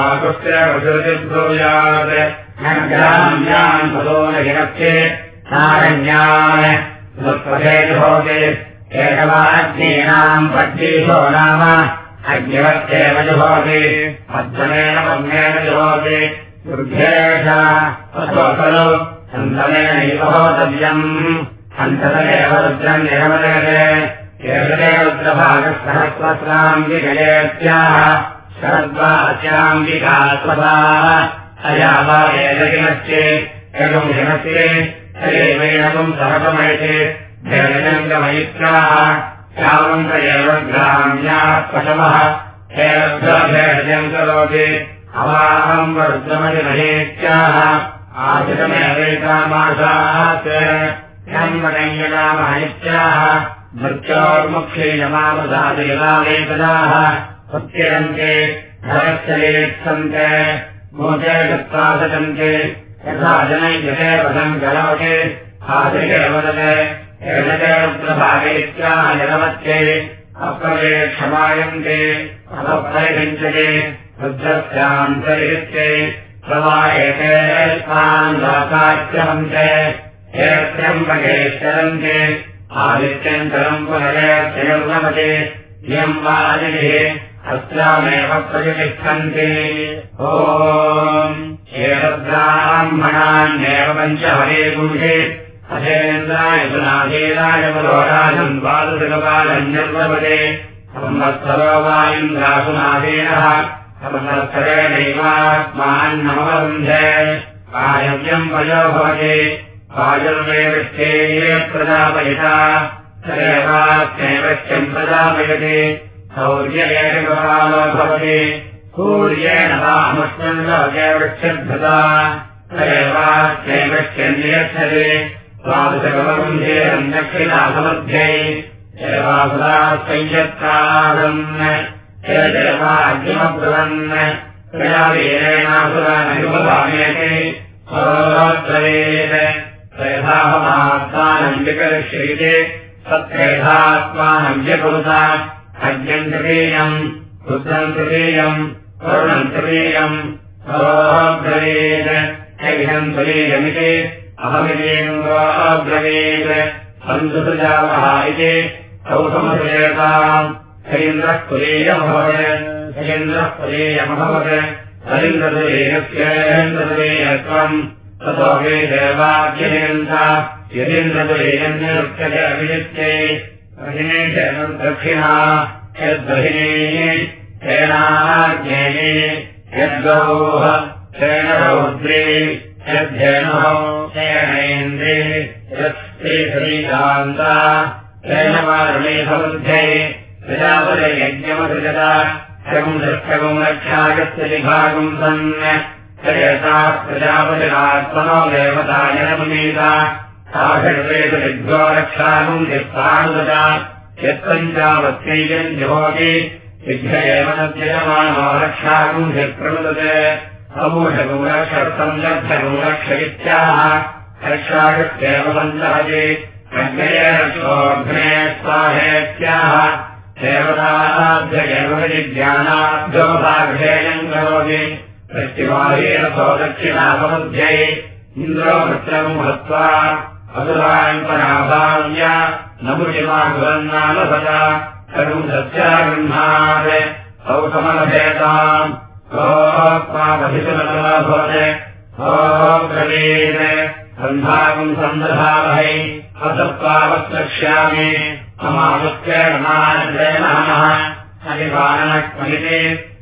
आकृत्य पशुर्ब्रूयात् ज्ञान् पदो न हिरक्षे नारण्यान् भवति एकवाज्ञीनाम् पद्येशो नाम अग्निवत्येव जुभवति मध्यमेन मन्येन जुभवति खलु सन्तमेनैव भवतव्यम् हन्ततमेव रुद्रम् निरमदयते एषते रुद्रभागसहस्रस्राम्बिकयेत्याः शरद्वास्याम्बिकात्मताः अया वा एतकिमस्ति एकम् हिमस्ति हरेवेणकम् सहकमयते भेदङ्गमयित्राः यावन्त एव ग्राम्याः पशवः। हेरभ्यभेदम् करोति अवाहम् रुद्रमतिमहेत्याः आशितमेवैकामाशात् जन्मनैयनामहैत्याः मृत्योर्मुक्षीयमामसादेवावेकदाः सत्यरन्ते भरश्चलेत्सन्ते मोचे गत्वा सजन्ते। यथा एतते रुद्रभागैत्याः जलवत्ये अप्रवे क्षमायन्ते प्रवायते स्वान् लोकाच्यवन्ते हेत्रम्बकेश्वरन्ते आदित्यन्तरम् इयम् वाजिभिः अस्यामेव प्रतिष्ठन्ति। ॐ एतद्ब्राह्मणान्येव पञ्चहरे पुरुषे अथेन्द्राय सुनाधीराय पुरोराजम् वादुसुगपालम् निर्वपते संवत्सरो वा इन्द्रासुनाधीनः संवत्सरेणैवात्मान्नमवरुन्धे वायव्यम् वयो भवति वायुर्वेवृष्टे प्रजापयिता तदेवास्मैवश्यम् प्रजापयति। सौर्य एककालो भवति सूर्येण लोके वृक्षद्धता तदेवास्मैवश्यम् नियच्छति संयत्तारन् देवाग्निमब्रुवन् प्रजावीरेणासुरानुपधामेति सोऽब्रवीत् अज्ञम् तृतीयम् रुद्रम् तृतीयम् सोऽब्रवीत् हैषम् तुलीयमिति अहमितीन्द्रोऽब्रवीत् सन्तुसृजावः इति सौसमसृजेताम् हरीन्द्रः कुलीयमभवत् हरीन्द्रः कुलीयमभवत् हरीन्द्रदुलीयस्येन्द्रदुलीयत्वम् ततो वे देवाख्येन्द्र यदीन्द्रदुलीयन्यरुच्यते अभिजित्ये अहिनेशम् दक्षिणा यद्बहिनी हेनाज्ञेये यद्गौः हेणरौद्री यद्धेनुः हेणेन्द्रे यत्स्त्रीशरीकान्ता हेणवारुणीभवध्ये प्रजापदयज्ञमसृजता। शगुम् दृष्टगुम् रक्षागस्य विभागम् सन् यथा प्रजापतिरात्मनो देवतायनमुनीता साषड्वेषु विद्वो रक्षागुम् यत्तानुदता यत्पञ्चावत्तीयम् जुहोति विघ्न एव नद्यमानो रक्षागुम् यत्प्रमुदते अमूषगुम् रक्षर्थम् लब्धगुम् रक्ष इत्याह रक्षागत्येव सञ्चहति अग्नये रक्षोऽग्ने स्वाहेत्याह देवताभ्यजन्मविज्ञानाभ्यो भागधेयम् करोति प्रत्युवाहेरसो दक्षिणापमध्ये इन्द्रो वृत्रम् हत्वा असुराम् पराभाव्य नमुषिमाकुलन्नालभता सर्वम् सत्या गृह्णात् सौसमलभेताम् सोऽप्मापथिसुलभवत् सोऽब्रवीत् सन्धाकम् सन्दधावहै असत्त्वावत्स्यामि समावत्केणमानः हरिवानक्मलिते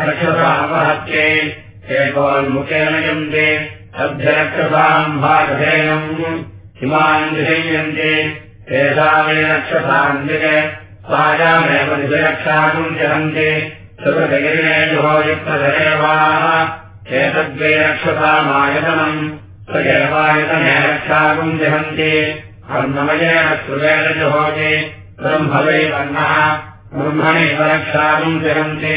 रक्षसामहत्ये एकोन्मुखेन यन्ते भागधेयम् हिमान् विषयन्ते तेषामे रक्षसान्तिक स्वायामेव दिशरक्षाकुम् जहन्ति सुकृतगिरिणेजुहो युक्तधरेवाः एतद्वे रक्षसामायतनम् स्वयवायतने रक्षाकुम् जहन्ति कर्ममयेन सुरेण जुहोति ब्रह्मवै वर्णः ब्रह्मणैव रक्षाकुम् जहन्ति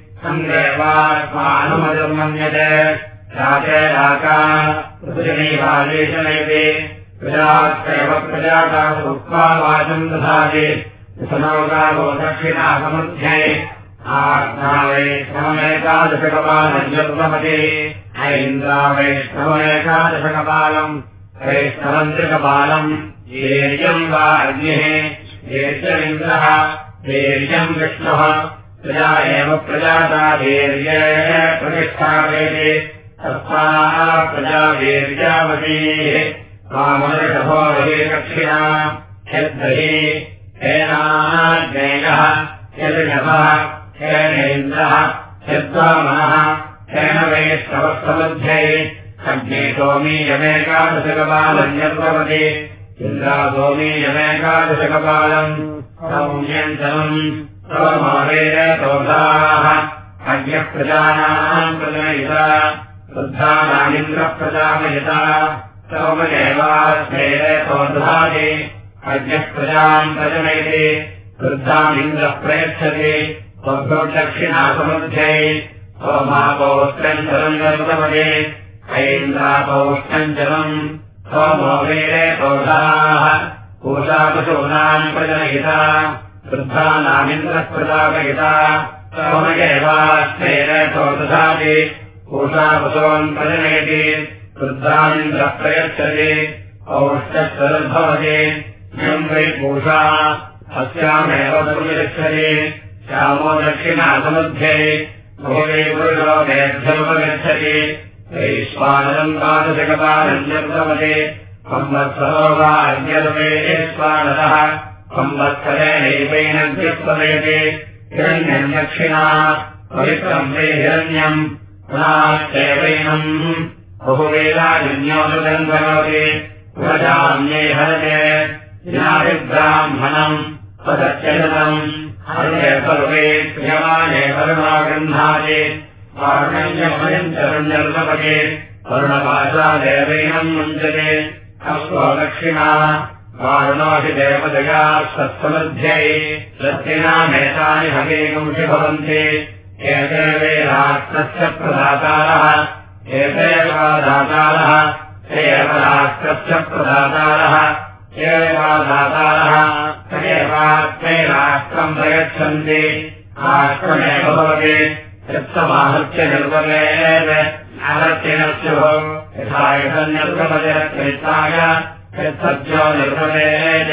सङ्गेवात्मानुमजन्मन्यते। राजे राका पृथुजनैवादेशनयते प्रजात्रैव प्रजातासु उक्त्वा वाचम् दधाति। सनौकालो दक्षिणासमुध्ये आत्मावैष्णवमेकादशकपालञ्जल्पमते ऐन्द्रावैष्णवमेकादशकपालम् वैष्णवन्त्रिकपालम् वीर्यम् वा अग्निः। वीर्यमिन्द्रः। वीर्यम् विष्णुः प्रजा एव प्रजाता प्रतिष्ठापयते। तस्माः प्रजा वीर्यावतीः वामनषभो बहि दक्षिणा। यद्धि हेनाज्ञेयः यदृषभः हेनेन्द्रः यद्वामनः हेन वैष्णवस्तमध्ये अग्ने सोमीयमेकादशकपालन्यर्भवति इन्द्रा सोमीयमेकादशकपालम्। सौम्यन्तनम् दोषाः अज्ञः प्रजानाम् सोमदेवास्मेदोधाति अज्ञः प्रजाम् प्रजनयति। वृद्धामिन्द्रः प्रयच्छति सोमापौष्टम् जलम् जलम् सोमो वेदे दोषाः पूषापशूनाम् प्रजनयिता वृद्धामिन्द्रः प्रयच्छति पूषा अस्यामेव दुर्गच्छति श्यामो दक्षिणासमध्ये भोगे पुरुषो मेध्यमुपगच्छति वैश्वानरम् द्वादशकपालन्यर्भवति संवत्सरो वा अद्यर्वेश्वानरः संवत्सरेणैवैनद्यस्पदयति हिरण्यम् दक्षिणा पवित्रम् वै हिरण्यम् पुनाश्चैवैनम् बहुवेदाजन्योदम् करोति प्रजान्ये हरते ज्ञातिब्राह्मणम् पदत्यजनम् हरे सर्वे क्रियमाणे करुणा गृह्णाति वार्णयमयम् चरण्यर्भवते वरुणभाषादेवैनम् मुञ्चते अश्वो दक्षिणा वारुणोऽपि देवदया सत्समध्यै दक्षिणामेतानि हवेगंसि भवन्ति एते वेदास्तस्य प्रदातारः एतेव दातारः एव राष्ट्रस्य प्रदातारः एव दातारः तदेवास्मै राष्ट्रम् प्रयच्छन्ति। राष्ट्रमेव भवति यत्समाहत्य निर्वमेव आहत्य नस्युः यथा चैताय यत्सत्यो निर्वमेव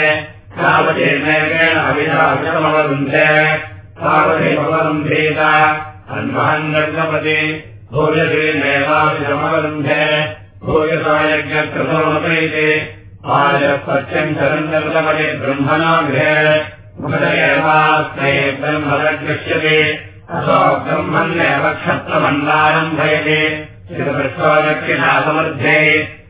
तावदेवेन अभिधाविषमवरुन्धे तावदेववरुन्धेत अन्वहन् निर्गमति भोजसेनेवाभिषमवरुन्धे भोजसायज्ञकृतमपैते आयपत्यम् चरन्तर्गमते ब्रह्मणा गृहे मुखदेवास्मै ब्रह्मदृश्यते असो ब्रह्मन्नेव क्षत्रमन्दारम्भयते शिवपृष्ठोदक्षिणासमध्ये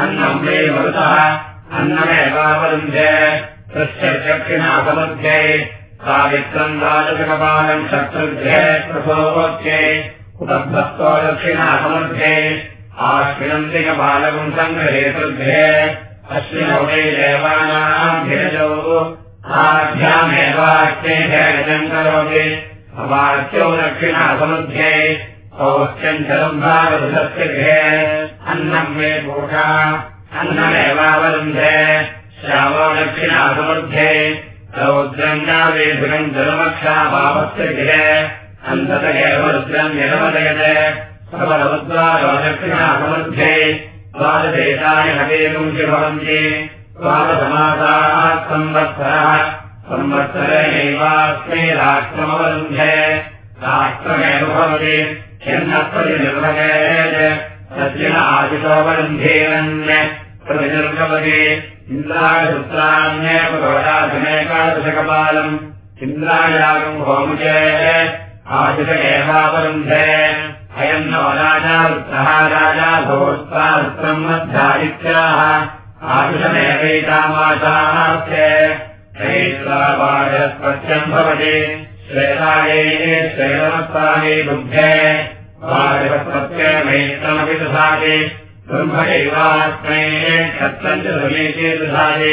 अन्नम् मे मरुतः अन्नमेवावरुन्धे तस्य दक्षिणासमध्ये सावित्रम् राजकपालम् शत्रुभ्ये प्रसोच्ये उपभक्तो दक्षिणासमध्ये आश्विनन्दिकपालकम् सङ्ग्रहेतृभ्ये अश्विनौडे देवानाम्भिरजौ आभ्यामेवाख्येभ्यगजम् करोति अवाच्यौ दक्षिणासमध्ये चलम्भावधस्य गृहे अन्नम् मे पूषा अन्नमेवावरुन्धे श्यामो दक्षिणासमध्ये रौद्रङ्गावेधुरम् जलमक्षाभावस्य गृहे अन्तत एव रुद्रम् निरमदयते सबलमुद्वारो दक्षिणासमध्ये द्वादशेतानि हवेगुम् भवन्ति द्वादशमासाः संवत्सरः संवत्सरेणैवास्मै राष्ट्रमवरुन्धे राष्ट्रमेव भवति छिन्नप्रतिनिर्भयेत् तस्य आशितोपरुन्धेरन्य प्रतिनिर्भवति इन्द्रायपुत्रान्येव भवदाधमेकादशकपालम् इन्द्रायागम् होमुचे आशित एवावरुन्धे अयम् नो राजा वृत्तः राजा भोक्ता वृत्तम् मध्यादित्याः। आशिषमेवैतामाशास्ते चैत्रावाजस्पत्यम् भवति श्वेतायै श्वेतमस्तायै बुद्धे वाजस्पत्ये मैत्रमपि दधाति ब्रह्मैवास्मै क्षत्रम् च समीचे दधाति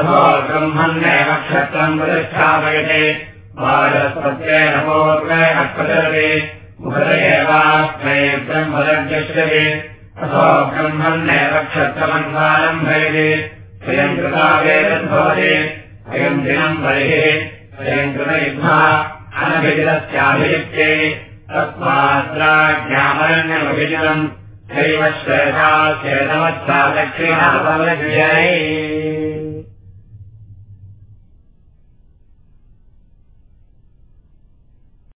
अथो ब्रह्मण्येव क्षत्रम् प्रतिष्ठापयति मुखत एवास्मै ब्रह्मदर्जस्यति अथो क्षत्रमन्वानम् भयति स्वयम् कृता वेदद्भवति अयम् दिनम् बलिः स्वयम् कृतयुग्मः अनभिजितस्याभिजित्यै तस्मात्राज्ञामरण्यमभिजितम् ैव श्वेता श्वेतमच्छा दक्षिणापलज्ञै